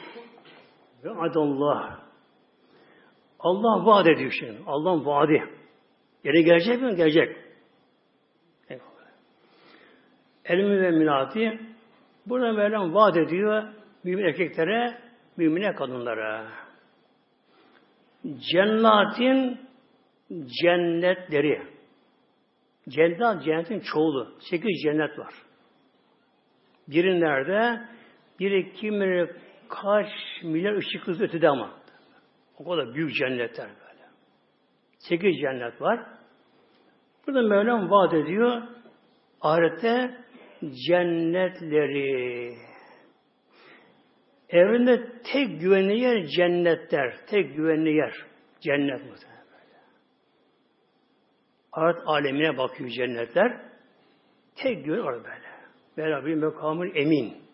Ve adallah. Allah vaat ediyor şimdi. Allah'ın vaadi. Yere gelecek mi? Gelecek. Elmi ve minati burada Mevlam vaat ediyor mümin erkeklere, mümine kadınlara. Cennetin cennetleri. Cennet, cennetin çoğulu. Sekiz cennet var. Biri nerede? Biri kim bilir kaç milyar ışık hızı ötede ama. O kadar büyük cennetler böyle. Sekiz cennet var. Burada Mevlam vaat ediyor. Ahirette cennetleri. Evrende tek güvenli yer cennetler. Tek güvenli yer. Cennet muhtemelen. Arat alemine bakıyor cennetler. Tek güven orada böyle. Beraber mekamın emin.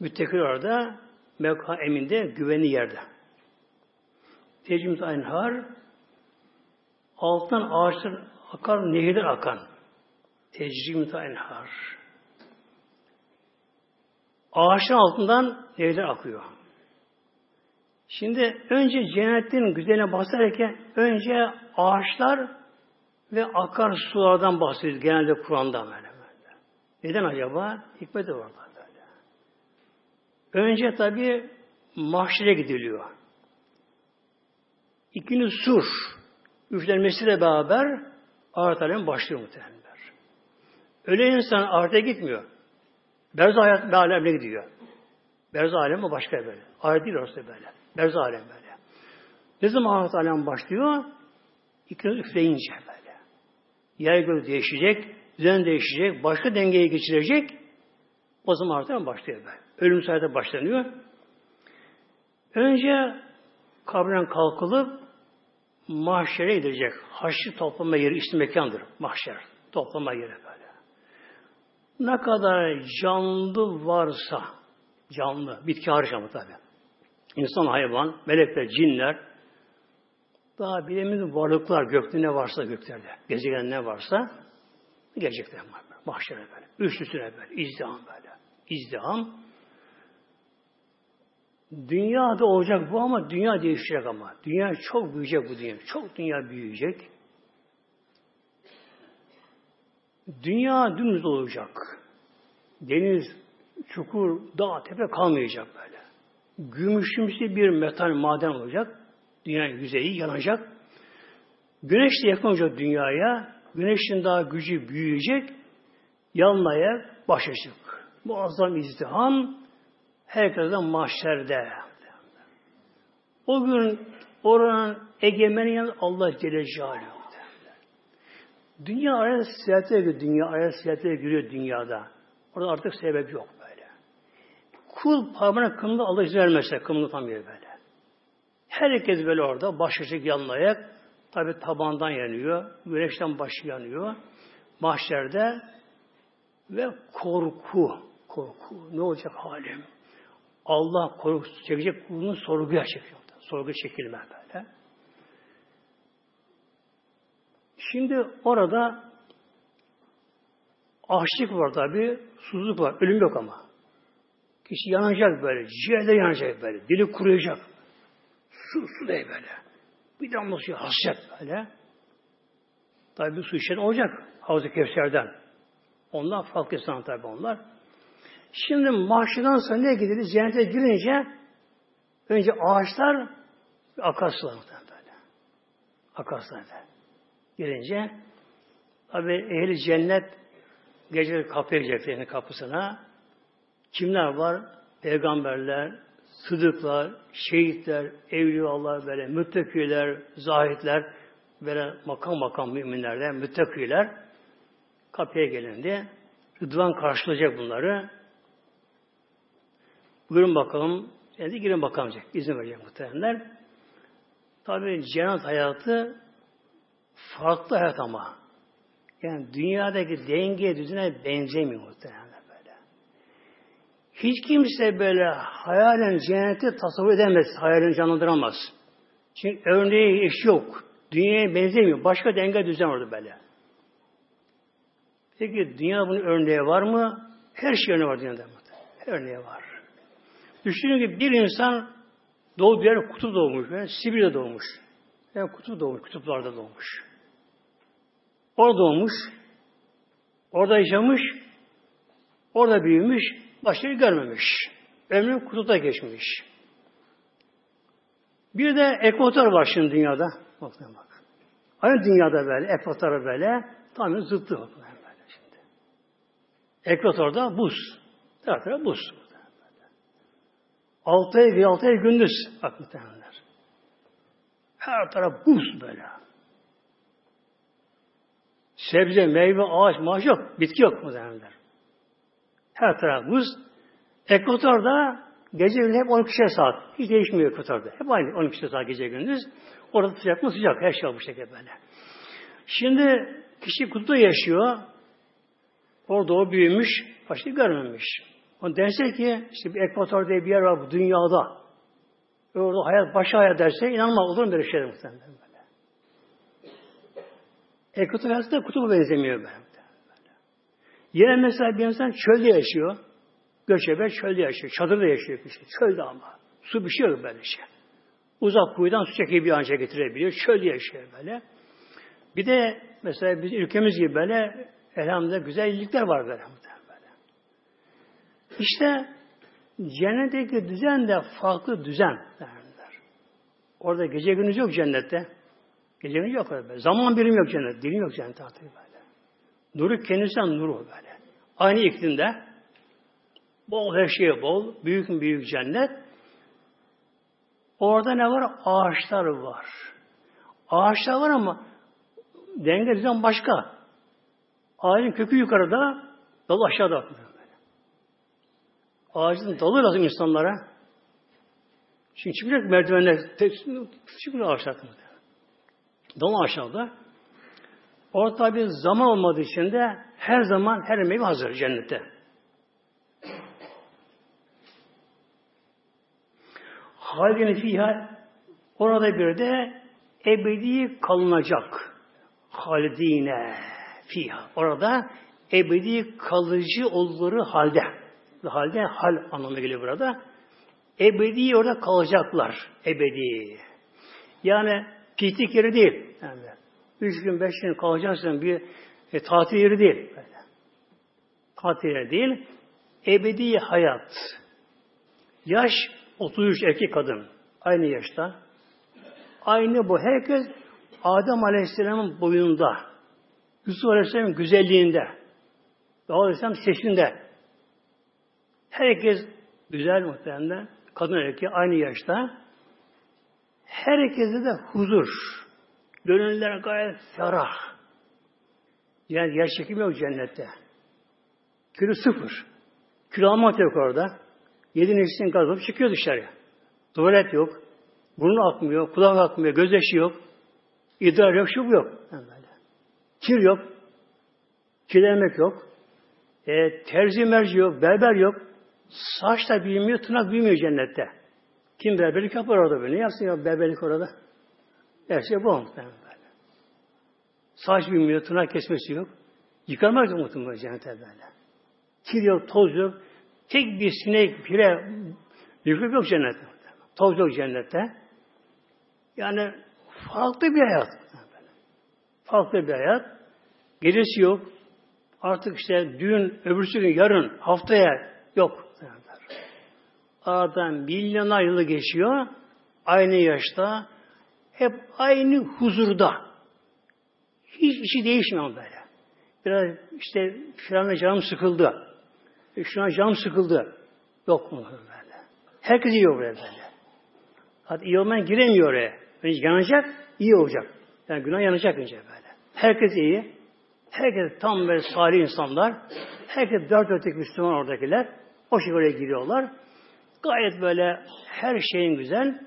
Müttekil orada mekam eminde güvenli yerde. Tecrübemiz enhar alttan ağaçlar akar, nehirler akan. Tecrübemiz enhar. Ağaçın altından nehirler akıyor. Şimdi önce cennetin güzeline bahsederken önce ağaçlar ve akar sulardan bahsediyoruz genelde Kur'an'da böyle, böyle. Neden acaba? Hikmeti var böyle. Önce tabi mahşere gidiliyor. İkinci sur üflenmesiyle beraber alemi başlıyor muhtemelen. Öyle insan ahirete gitmiyor. Berz hayat alemine gidiyor. Berz alemi başka böyle. Ahiret değil orası böyle. Berz alem böyle. Ne zaman ahiret alem başlıyor? İkiniz üfleyince böyle. Yer göğü değişecek, düzen değişecek, başka dengeye geçirecek. O zaman ahiret başlıyor böyle. Ölüm saati başlanıyor. Önce kabrinden kalkılıp mahşere gidecek. Haşrı toplama yeri, işte mekandır. Mahşer. Toplama yeri. Ne kadar canlı varsa, canlı, bitki hariç ama tabi. İnsan, hayvan, melekler, cinler, daha bilemiz varlıklar, gökte ne varsa göklerde, gezegen ne varsa gelecekler mahşere böyle. Üst üstüne böyle, izdiham böyle. İzdiham. Dünyada olacak bu ama dünya değişecek ama. Dünya çok büyüyecek bu dünya. Çok dünya büyüyecek. Dünya dümdüz olacak. Deniz, çukur, dağ, tepe kalmayacak böyle. Gümüşümsü bir metal maden olacak. Dünya yüzeyi yanacak. Güneş de yakın olacak dünyaya. Güneşin daha gücü büyüyecek. Yanmaya başlayacak. Muazzam izdiham herkesten mahşerde. O gün oranın egemeni Allah Celle Celaluhu. Dünya araya seyahate giriyor, dünya araya seyahate giriyor dünyada. Orada artık sebep yok böyle. Kul parmağına kımlı Allah izin vermezse kımlı tam yeri böyle. Herkes böyle orada baş açık yanlayak. Tabi tabandan yanıyor. Güneşten başı yanıyor. Mahşerde ve korku. Korku. Ne olacak halim? Allah korkusu çekecek kulunu sorguya çekiyor. Sorgu çekilme böyle. Şimdi orada açlık var tabi, susuzluk var, ölüm yok ama. Kişi yanacak böyle, ciğerde yanacak böyle, dili kuruyacak. Su, su değil böyle. Bir damla suyu hasacak böyle. Tabi bir su içen olacak Havuz-ı Kevser'den. Onlar farklı insan tabi onlar. Şimdi mahşeden sonra ne gidilir? Cennete girince önce ağaçlar akarsular böyle. Akarsular böyle girince tabi ehli cennet gece kapıya girecekler kapısına. Kimler var? Peygamberler, sıdıklar, şehitler, evliyalar, böyle müttakiler, zahitler, böyle makam makam müminlerden müttakiler kapıya gelindi. Rıdvan karşılayacak bunları. Buyurun bakalım. Şimdi girin bakalım. İzin verecek muhtemelenler. Tabi cennet hayatı farklı hayat ama. Yani dünyadaki denge düzene benzemiyor muhtemelen böyle. Hiç kimse böyle hayalen cenneti tasavvur edemez, hayalini canlandıramaz. Çünkü örneği iş yok. Dünyaya benzemiyor. Başka denge düzen orada böyle. Peki dünya bunun örneği var mı? Her şey örneği var dünyada. Her örneği var. Düşünün ki bir insan doğduğu yer kutup doğmuş. Yani Sibir'de doğmuş. Yani kutup doğmuş, kutuplarda doğmuş. Orada doğmuş, orada yaşamış, orada büyümüş, başını görmemiş. Ömrü kutupta geçmiş. Bir de ekvator var şimdi dünyada. Bakın bak. Aynı dünyada böyle, ekvator böyle, tamamen zıttı böyle şimdi. Ekvatorda buz. Her taraf buz. Altı ay, altı ay gündüz. Bak muhtemelenler. Her taraf buz böyle. Sebze, meyve, ağaç, maaş yok. Bitki yok muhtemelenler. Her taraf buz. Ekvatorda Gece gündüz hep 12 saat. Hiç değişmiyor ekvatorda. Hep aynı 12 saat gece gündüz. Orada sıcak mı sıcak. Her şey bu şekilde böyle. Şimdi kişi kutupta yaşıyor. Orada o büyümüş. Başka görmemiş. O derse ki işte bir ekvator diye bir yer var bu dünyada. Ve orada hayat başka hayat derse inanma olur mu böyle şeyler muhtemelen. Ekvator hayatı da kutuba benzemiyor böyle. Yine mesela bir insan çölde yaşıyor. Göçebe çölde yaşıyor. Çadırda yaşıyor kişi. Çölde ama. Su bir şey yok böyle şey. Uzak kuyudan su çekip bir anca getirebiliyor. Çölde yaşıyor böyle. Bir de mesela biz ülkemiz gibi böyle elhamdülillah güzellikler var böyle. İşte cennetteki düzen de farklı düzen. Orada gece gündüz yok cennette. Gece gündüz yok öyle. Zaman birimi yok cennet. Dilim yok cennette artık böyle. Nuru kendisinden nuru böyle. Aynı iklimde bol her şeye bol, büyük büyük cennet. Orada ne var? Ağaçlar var. Ağaçlar var ama denge düzen başka. Ağacın kökü yukarıda, dalı aşağıda. Ağacın dalı lazım insanlara. Çünkü çıkacak merdivenler, çıkıyor ağaçlar. Dalı aşağıda. Orada tabi zaman olmadığı için de her zaman her meyve hazır cennette. Halidin fiha orada bir de ebedi kalınacak. Halidine fiha. Orada ebedi kalıcı oldukları halde. Halde hal anlamı geliyor burada. Ebedi orada kalacaklar. Ebedi. Yani piknik yeri değil. Yani üç gün, beş gün kalacaksın bir e, tatil yeri değil. Böyle. Tatil yeri değil. Ebedi hayat. Yaş 33 erkek kadın. Aynı yaşta. Aynı bu. Herkes Adem Aleyhisselam'ın boyunda. Yusuf Aleyhisselam'ın güzelliğinde. Doğal Aleyhisselam sesinde. Herkes güzel muhtemelen. Kadın erkek aynı yaşta. Herkese de huzur. Gönüller gayet ferah. Yani yer çekimi yok cennette. Kilo sıfır. Kilo almak yok orada. Yedi nefsin gazı çıkıyor dışarıya. Tuvalet yok. Burnu akmıyor, kulak akmıyor, göz yaşı yok. İdrar yok, şu yok. Kir yok. Kirlenmek yok. E, terzi merci yok, berber yok. Saç da büyümüyor, tırnak büyümüyor cennette. Kim berberlik yapar orada böyle? Ne yapsın ya berberlik orada? Her şey bu muhtemelen böyle. Saç büyümüyor, tırnak kesmesi yok. Yıkanmak da muhtemelen cennette böyle. Kir yok, toz yok. Tek bir sinek, pire, mikrop yok cennette. Toz yok cennette. Yani farklı bir hayat. Farklı bir hayat. Gecesi yok. Artık işte dün, öbürsü gün, yarın, haftaya yok. Aradan milyonlar yılı geçiyor. Aynı yaşta. Hep aynı huzurda. Hiç işi değişmiyor böyle. Biraz işte filanla canım sıkıldı. E şu an canım sıkıldı. Yok mu böyle? Herkes iyi böyle böyle. Hatta iyi olmayan giremiyor oraya. Önce yanacak, iyi olacak. Yani günah yanacak önce böyle. Herkes iyi. Herkes tam böyle salih insanlar. Herkes dört örtük Müslüman oradakiler. O şekilde giriyorlar. Gayet böyle her şeyin güzel.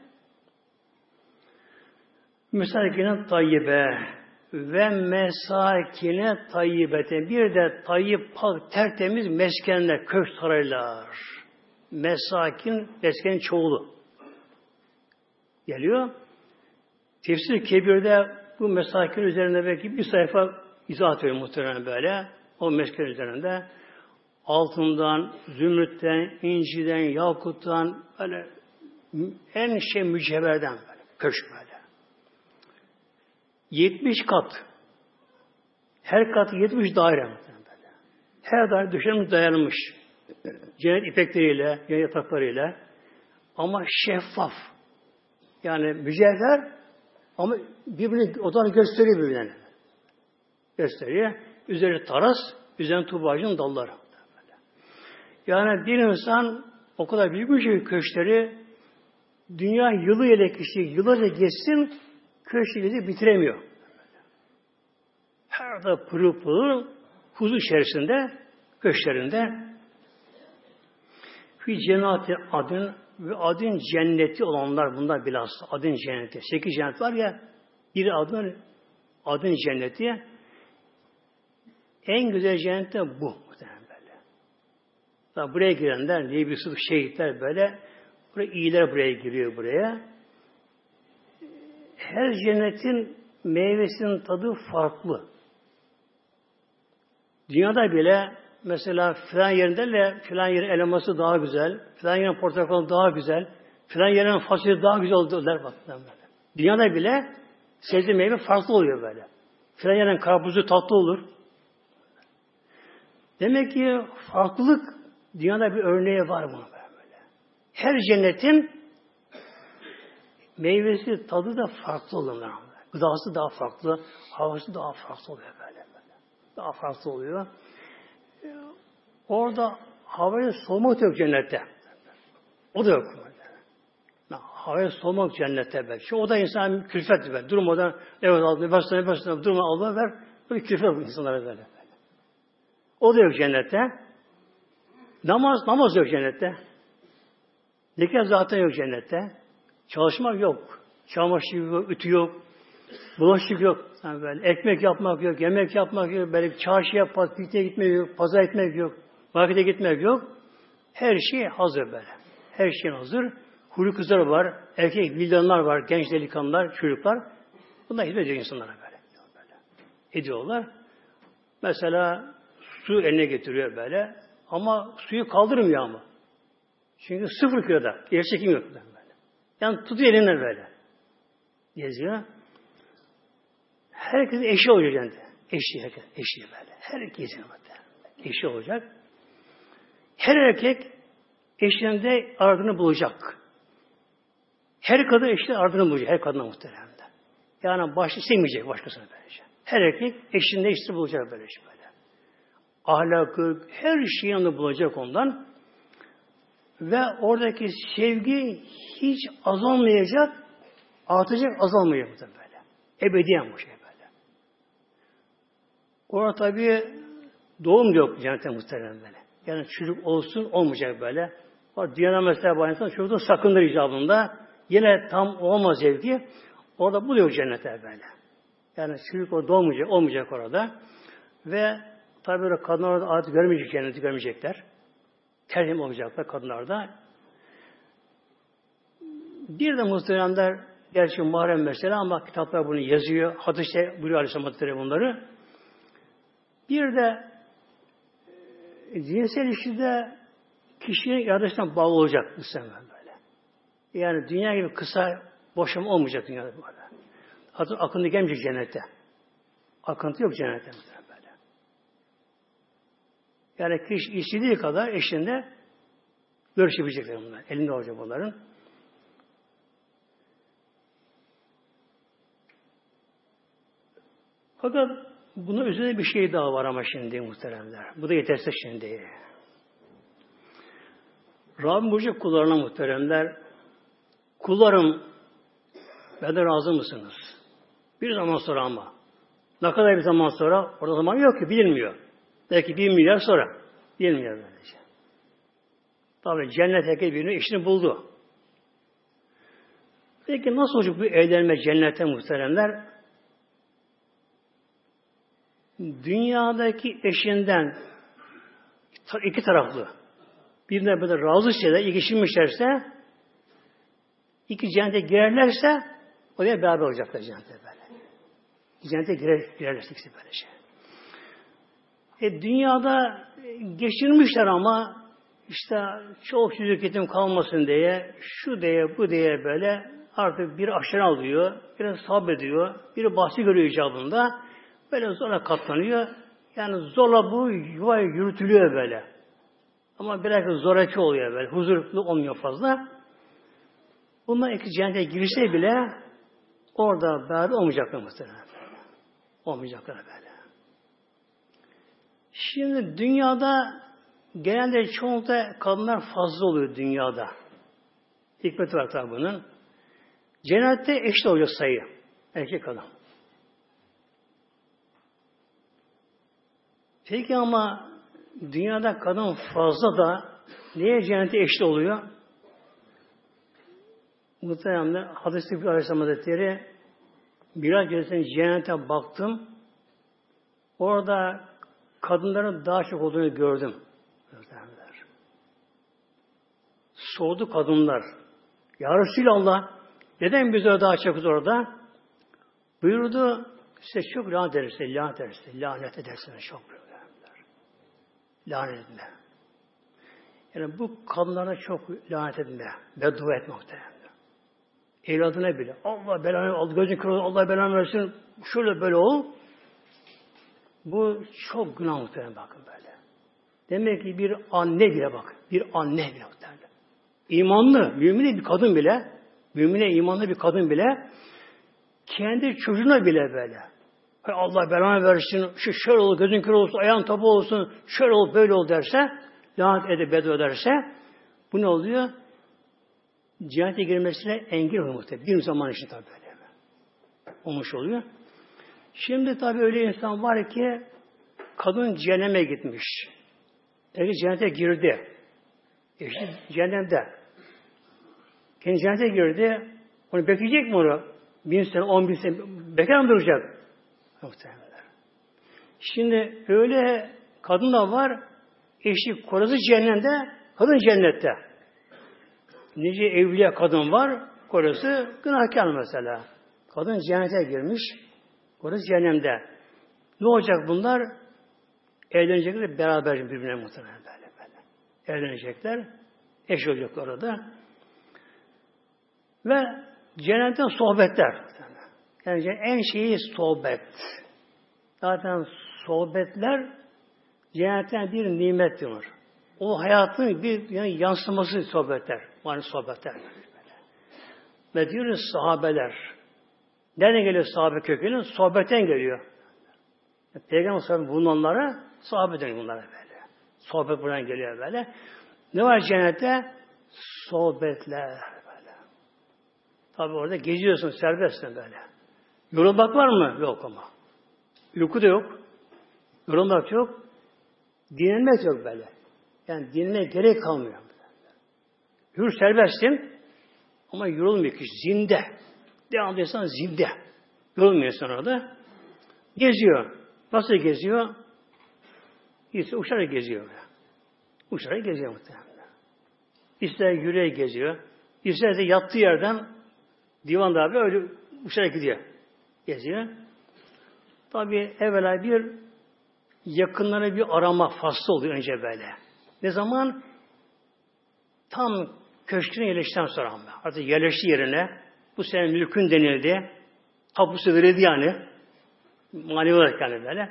Mesakine tayyibe ve mesakine tayyibete bir de tayyip pak tertemiz meskenler, kök saraylar. Mesakin, mesken çoğulu. Geliyor. Tefsir Kebir'de bu mesakin üzerinde belki bir sayfa izah ediyor muhtemelen böyle. O mesken üzerinde altından, zümrütten, inciden, yakuttan böyle en şey mücevherden böyle, böyle. 70 kat. Her kat 70 daire. Böyle. Her daire döşenmiş dayanmış. Cennet ipekleriyle, yataklarıyla. Ama şeffaf. Yani mücevher ama birbirini odanı gösteriyor birbirine. Gösteriyor. Üzeri taras, üzerine tubacın dalları. Yani bir insan o kadar büyük bir şey köşkleri dünya yılı ile kişi yıllarca geçsin köşkleri bitiremiyor. Her da pırıl pırıl huzur içerisinde köşklerinde Fi cennati adın ve adın cenneti olanlar bunlar bilhassa. Adın cenneti. Sekiz cennet var ya biri adın adın cenneti. En güzel cennet de bu. Daha buraya girenler, bir sürü şehitler böyle buraya iyiler buraya giriyor buraya. Her cennetin meyvesinin tadı farklı. Dünyada bile mesela filan yerinde de filan yerin elması daha güzel, filan yerin portakalı daha güzel, filan yerin fasulye daha güzel oldu der bak. Dünyada bile sebze meyve farklı oluyor böyle. Filan yerin karpuzu tatlı olur. Demek ki farklılık dünyada bir örneği var mı böyle. Her cennetin meyvesi, tadı da farklı oluyor. Gıdası daha farklı, havası daha farklı oluyor böyle. böyle. Daha farklı oluyor. Orada havaya soğumak yok cennette. O da yok. Havaya soğumak cennette belki. O da insan külfet ver. Durmadan evet al, nefes nefes durma Allah ver. Böyle külfet bu insanlara böyle. O da yok cennette. Namaz, namaz yok cennette. Nikah zaten yok cennette. Çalışmak yok. Çamaşır yok, ütü yok. Bulaşık yok. Yani böyle ekmek yapmak yok, yemek yapmak yok, böyle çarşı yapmak, pikniğe gitmek yok, pazar etmek yok, markete gitmek yok. Her şey hazır böyle. Her şey hazır. Huri kızlar var, erkek vildanlar var, genç delikanlılar, çocuklar. Bunlar hizmet ediyor insanlara böyle. böyle. Ediyorlar. Mesela su eline getiriyor böyle. Ama suyu kaldırmıyor ama. Çünkü sıfır kiloda. Yer çekim yok böyle. Yani tutuyor elinden böyle. Geziyor. Herkesin eşi olacak yani. Eşi, herkes, eşi böyle. Herkesin eşi olacak. Her erkek eşinde aradığını bulacak. Her kadın eşinde aradığını bulacak. Her kadına muhteremde. Yani baş istemeyecek başkasına böylece. Her erkek eşinde eşini bulacak böyle şey böyle. Ahlakı, her şeyi yanında bulacak ondan. Ve oradaki sevgi hiç azalmayacak, artacak, azalmayacak böyle. Ebediyen bu şey. Orada tabi doğum yok cennete muhtemelen böyle. Yani çocuk olsun olmayacak böyle. Dünyada mesela bu insan çocuğu sakındır icabında. Yine tam olmaz zevki. Orada buluyor cennete böyle. Yani çocuk orada doğmayacak, olmayacak orada. Ve tabi öyle kadınlar orada artık görmeyecek cenneti görmeyecekler. Tercih olacaklar kadınlarda. Bir de muhteremler gerçi mahrem mesela ama kitaplar bunu yazıyor. Hadiste buyuruyor Aleyhisselam Hazretleri bunları. Bir de e, cinsel ilişkide kişinin iradesinden bağlı olacak muhtemelen böyle. Yani dünya gibi kısa boşam olmayacak dünyada böyle. Hatta akıntı gelmeyecek cennette. Akıntı yok cennette böyle. Yani kişi istediği kadar eşinde görüşebilecekler bunlar. Elinde olacak bunların. Fakat bunun üzerine bir şey daha var ama şimdi muhteremler. Bu da yeterse şimdi. Rabbim buyuracak kullarına muhteremler. Kullarım benden razı mısınız? Bir zaman sonra ama. Ne kadar bir zaman sonra? Orada zaman yok ki bilinmiyor. Belki bir milyar sonra. Bilmiyor böylece. Tabi cennet herkes birini eşini buldu. Peki nasıl olacak bu evlenme cennete muhteremler? dünyadaki eşinden iki taraflı birine böyle razı şeyler, ilgilenmişlerse iki cennete girerlerse oraya beraber olacaklar cennete böyle. Cennete girer, girerlerse ikisi böyle şey. E, dünyada geçirmişler ama işte çok şirketim kalmasın diye, şu diye, bu diye böyle artık bir aşırı alıyor, biraz sabrediyor, bir bahsi görüyor icabında. Böyle zorla katlanıyor. Yani zorla bu yuva yürütülüyor böyle. Ama biraz zoraki oluyor böyle. Huzurlu olmuyor fazla. Bunlar iki cennete girse bile orada beraber olmayacaklar muhtemelen. Olmayacaklar böyle. Şimdi dünyada genelde çoğunlukla kadınlar fazla oluyor dünyada. Hikmeti var tabi bunun. Cennette eşit olacak sayı. Erkek kadın. Peki ama dünyada kadın fazla da Niye cennete eşli oluyor? Muhtemelen Hadis-i İbrahim Aleyhisselam Hazretleri gecesinde cennete baktım. Orada kadınların daha çok olduğunu gördüm. Soğudu kadınlar. Ya Resulallah neden biz daha çokuz orada? Buyurdu size çok lanet ederse, lanet ederse, lanet ederseniz çok buyurdular. Lanet etme. Yani bu kadınlara çok lanet etme, beddua etme muhtemelen. Evladına bile. Allah belanı, al gözün kırılır, Allah belanı versin, şöyle böyle ol. Bu çok günah muhtemelen bakın böyle. Demek ki bir anne bile bak, bir anne bile muhtemelen. İmanlı, mümine bir kadın bile, mümine imanlı bir kadın bile, kendi çocuğuna bile böyle. Allah belanı versin, şu şöyle olur, gözün kör olsun, ayağın tabu olsun, şöyle ol, böyle ol derse, lanet edip beddua ederse, bu ne oluyor? Cennete girmesine engel oluyor muhtemelen. Bir zaman için tabi böyle. Olmuş oluyor. Şimdi tabi öyle insan var ki kadın cehenneme gitmiş. Peki cennete girdi. İşte cehennemde. Kendi cennete girdi. Onu bekleyecek mi onu? Bin sene, on bin sene bekar mı duracak? Muhtemelen. Şimdi öyle kadın da var, eşi korası cehennemde, kadın cennette. Nice evliya kadın var, korası günahkar mesela. Kadın cennete girmiş, korası cehennemde. Ne olacak bunlar? Evlenecekler beraber birbirine muhtemelen böyle böyle. Evlenecekler, eş olacaklar orada. Ve cennetten sohbetler. Yani en şeyi sohbet. Zaten sohbetler cennetten bir nimet diyor. O hayatın bir yani yansıması sohbetler. Yani sohbetler. Ve diyoruz sahabeler. Nereden geliyor sahabe kökünü? Sohbetten geliyor. Peygamber sallallahu bulunanlara sahabe deniyor bunlara böyle. Sohbet buradan geliyor böyle. Ne var cennette? Sohbetler böyle. Tabi orada geziyorsun, serbestsin böyle. Yorulmak var mı? Yok ama. Uyku da yok. Yorulmak yok. Dinlenmek yok böyle. Yani dinlenmeye gerek kalmıyor. Hür serbestsin ama yorulmuyor kişi. Zinde. Devam ediyorsan zinde. Yorulmuyorsun orada. Geziyor. Nasıl geziyor? İşte uçarak geziyor. Uçarak geziyor muhtemelen. İster yüreğe geziyor. İster de yattığı yerden divanda abi öyle uçarak gidiyor. Geziyor. Tabi evvela bir yakınlara bir arama faslı oluyor önce böyle. Ne zaman? Tam köşküne yerleştikten sonra ama. Artık yerleşti yerine bu senin mülkün denildi. Tapusu verildi yani. Manevi olarak yani böyle.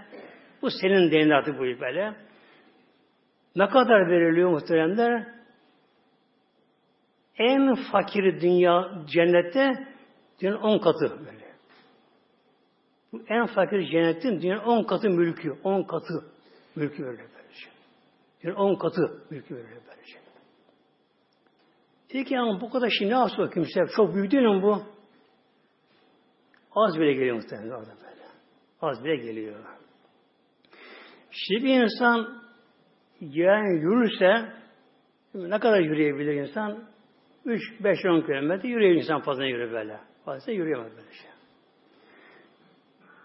Bu senin denildi artık bu böyle. Ne kadar veriliyor muhteremler? En fakiri dünya cennette dünyanın on katı böyle. Bu en fakir cennetin dünyanın on katı mülkü. On katı mülkü böyle böylece. Dünyanın on katı mülkü böyle böylece. Peki ama bu kadar şimdi ne yapsın kimse? Çok büyük değil mi bu? Az bile geliyor muhtemelen orada böyle. Az bile geliyor. Şimdi bir insan yani yürürse ne kadar yürüyebilir insan? 3, 5, 10 kilometre yürüyor insan fazla yürü böyle. Fazla yürüyemez böyle şey.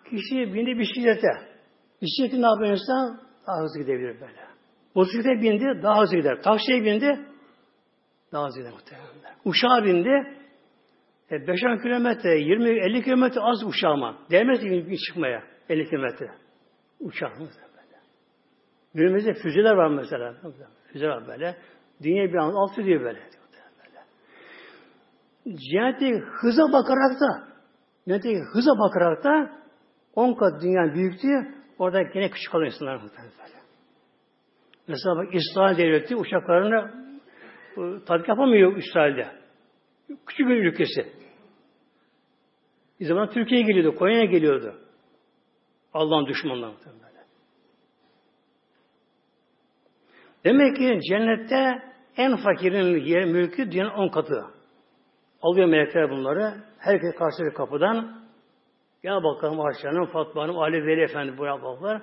Kişi bindi bisiklete. Bisikleti ne yapıyor insan? Daha hızlı gidebilir böyle. Motosiklete bindi, daha hızlı gider. Taksiye bindi, daha gider muhtemelen. Uçağa bindi, 5-10 e, kilometre, 20-50 kilometre az uçağıma. Değmez bir çıkmaya 50 kilometre. Uçağı böyle. Günümüzde füzeler var mesela. Füze var böyle. Dünya bir an alt diyor böyle. böyle. Cennete hıza bakarak da cennete hıza bakarak da 10 kat dünyanın büyüklüğü orada yine küçük kalıyor insanlar muhtemelen. Mesela bak İsrail devleti uçaklarını tatbik yapamıyor İsrail'de. Küçük bir ülkesi. Bir zaman Türkiye'ye geliyordu, Konya'ya geliyordu. Allah'ın düşmanları. Demek ki cennette en fakirin yer, mülkü dünyanın on katı. Alıyor melekler bunları. Herkes karşı kapıdan ya bakalım Ayşe'nin, Fatma'nın, Ali Veli Efendi buraya baklar.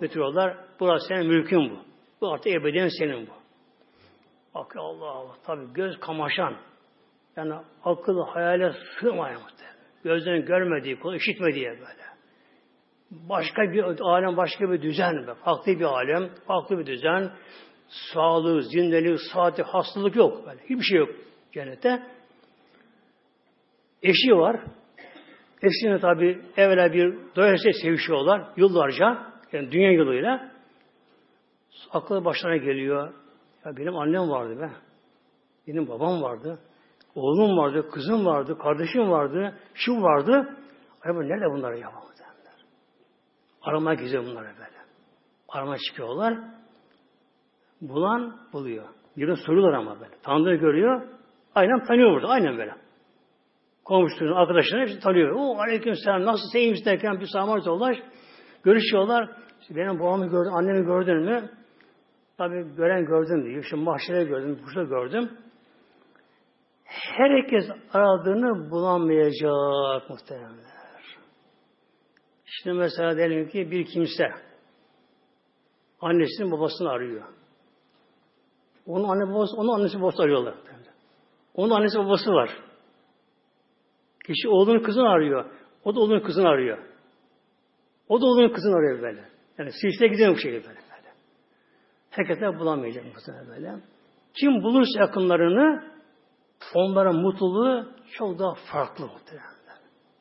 Götürüyorlar. Burası senin mülkün bu. Bu artık ebediyen senin bu. Bak Allah Allah. Tabi göz kamaşan. Yani akıl hayale sığmayan. Gözlerin görmediği, kulağı işitmediği böyle. Başka bir alem, başka bir düzen. Farklı bir alem, farklı bir düzen. Sağlığı, zindeliği, saati, hastalık yok. Böyle. Hiçbir şey yok cennette. Eşi var. Eşine tabi evvela bir doyasıya sevişiyorlar. Yıllarca. Yani dünya yılıyla. Aklı başlarına geliyor. Ya benim annem vardı be. Benim babam vardı. Oğlum vardı, kızım vardı, kardeşim vardı, şu vardı. Acaba nerede bunları yapamadılar? Aramaya gidiyor bunları böyle. Aramaya çıkıyorlar. Bulan buluyor. Birine soruyorlar ama böyle. Tanrı görüyor. Aynen tanıyor burada. Aynen böyle. Komşusunun, arkadaşlarını hepsi tanıyor. O aleyküm selam nasıl misin derken bir samar dolaş. Görüşüyorlar. İşte benim babamı gördün, annemi gördün mü? Tabi gören gördüm diyor. Şimdi mahşere gördüm, kuşa gördüm. Herkes aradığını bulamayacak muhtemelenler. Şimdi mesela diyelim ki bir kimse annesinin babasını arıyor. Onun anne babası, onun annesi babası arıyorlar. Onun annesi babası var. Kişi oğlunun kızını arıyor. O da oğlunun kızını arıyor. O da oğlunun kızını arıyor böyle. Yani silsile gidiyor bu şekilde böyle. Herkese bulamayacak muhtemelen böyle. Kim bulursa yakınlarını onların mutluluğu çok daha farklı muhtemelen.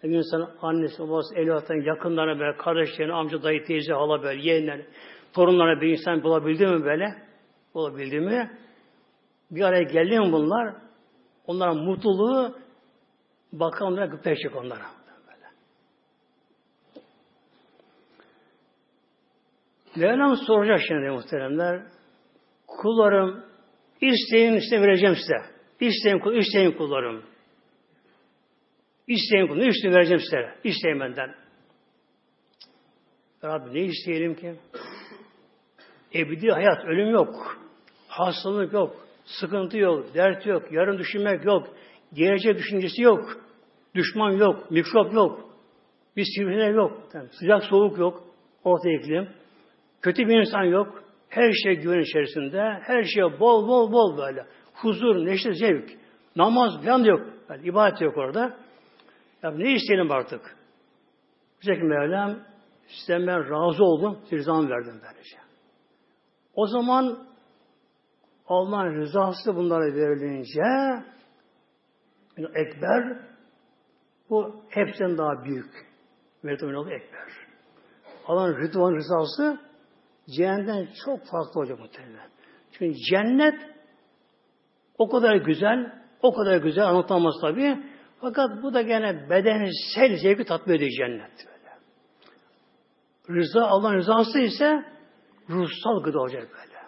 Bir insan annesi, babası, evlatlarının yakınlarına böyle, kardeşlerine, amca, dayı, teyze, hala böyle, yeğenler, torunlarına bir insan bulabildi mi böyle? Bulabildi mi? Bir araya geldi mi bunlar? Onların mutluluğu bakan onlara gıpta onlara. Böyle. Mevlam soracak şimdi muhteremler. Kullarım isteyin işte vereceğim size. İsteyin, kul, isteyin kullarım. İsteyin kullarım. İsteyin vereceğim size. İsteyin benden. Rabbi ne isteyelim ki? Ebedi hayat, ölüm yok. Hastalık yok. Sıkıntı yok. Dert yok. Yarın düşünmek yok. Gelecek düşüncesi yok. Düşman yok. Mikrop yok. Bir sivrisinek yok. Yani sıcak soğuk yok. Orta iklim. Kötü bir insan yok. Her şey güven içerisinde. Her şey bol bol bol böyle. Huzur, neşe, zevk. Namaz falan da yok. Yani ibadet yok orada. Ya ne isteyelim artık? Diyecek Mevlam, sizden ben razı oldum, zaman verdim böylece. O zaman Allah'ın rızası bunlara verilince ekber bu hepsinden daha büyük. Mertebenin adı ekber. Allah'ın rıdvan rızası cehennemden çok farklı olacak muhtemelen. Çünkü cennet o kadar güzel, o kadar güzel anlatamaz tabi. Fakat bu da gene bedensel zevki tatmin ediyor cennet. Böyle. Rıza, Allah'ın rızası ise ruhsal gıda olacak böyle.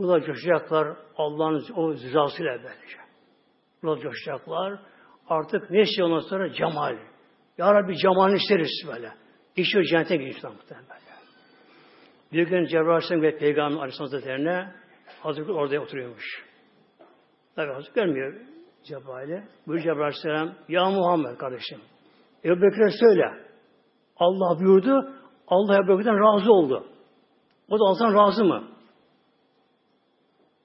Ruhlar coşacaklar Allah'ın o rızasıyla böylece. Ruhlar coşacaklar. Artık ne istiyor ondan sonra? Cemal. Ya Rabbi cemalini isteriz böyle. İşte cennete girişler muhtemelen. Bir gün Cebrail Aleyhisselam ve Peygamber Aleyhisselam Hazretlerine Hazreti orada oturuyormuş. Tabi Hazreti görmüyor Cebrail'i. Buyur Cebrail Aleyhisselam, Ya Muhammed kardeşim, Ebu Bekir'e söyle. Allah buyurdu, Allah Ebu Bekir'den razı oldu. O da Allah'tan razı mı?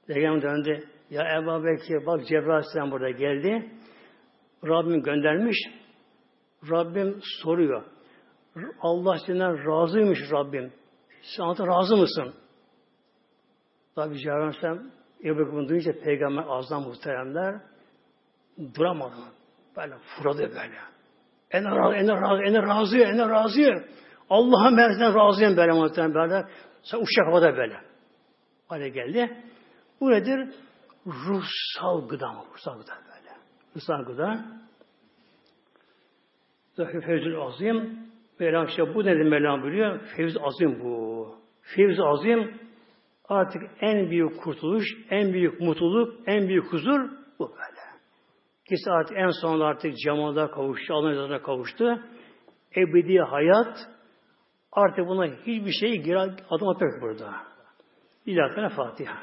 Peygamber döndü. Ya Ebu Bekir, bak Cebrail Aleyhisselam burada geldi. Rabbim göndermiş. Rabbim soruyor. Allah senden razıymış Rabbim. Sen razı mısın? Tabi Cebrail Aleyhisselam Ebu Bekir bunu duyunca peygamber ağzından muhteremler duramadı. Böyle fırladı böyle. En razı, en razı, en razı, en razı. Allah'ın ben razıyım böyle muhterem böyle. Sen uçacak havada böyle. Hale geldi. Bu nedir? Ruhsal gıda mı? Ruhsal gıda böyle. Ruhsal gıda. Zahir fevzül azim. Mevlam işte bu nedir Mevlam biliyor? Fevz azim bu. Fevz azim Artık en büyük kurtuluş, en büyük mutluluk, en büyük huzur bu böyle. Kişi artık en sonunda artık cemada kavuştu, Allah'ın kavuştu. Ebedi hayat artık buna hiçbir şey adım atmak burada. İlahına Fatiha.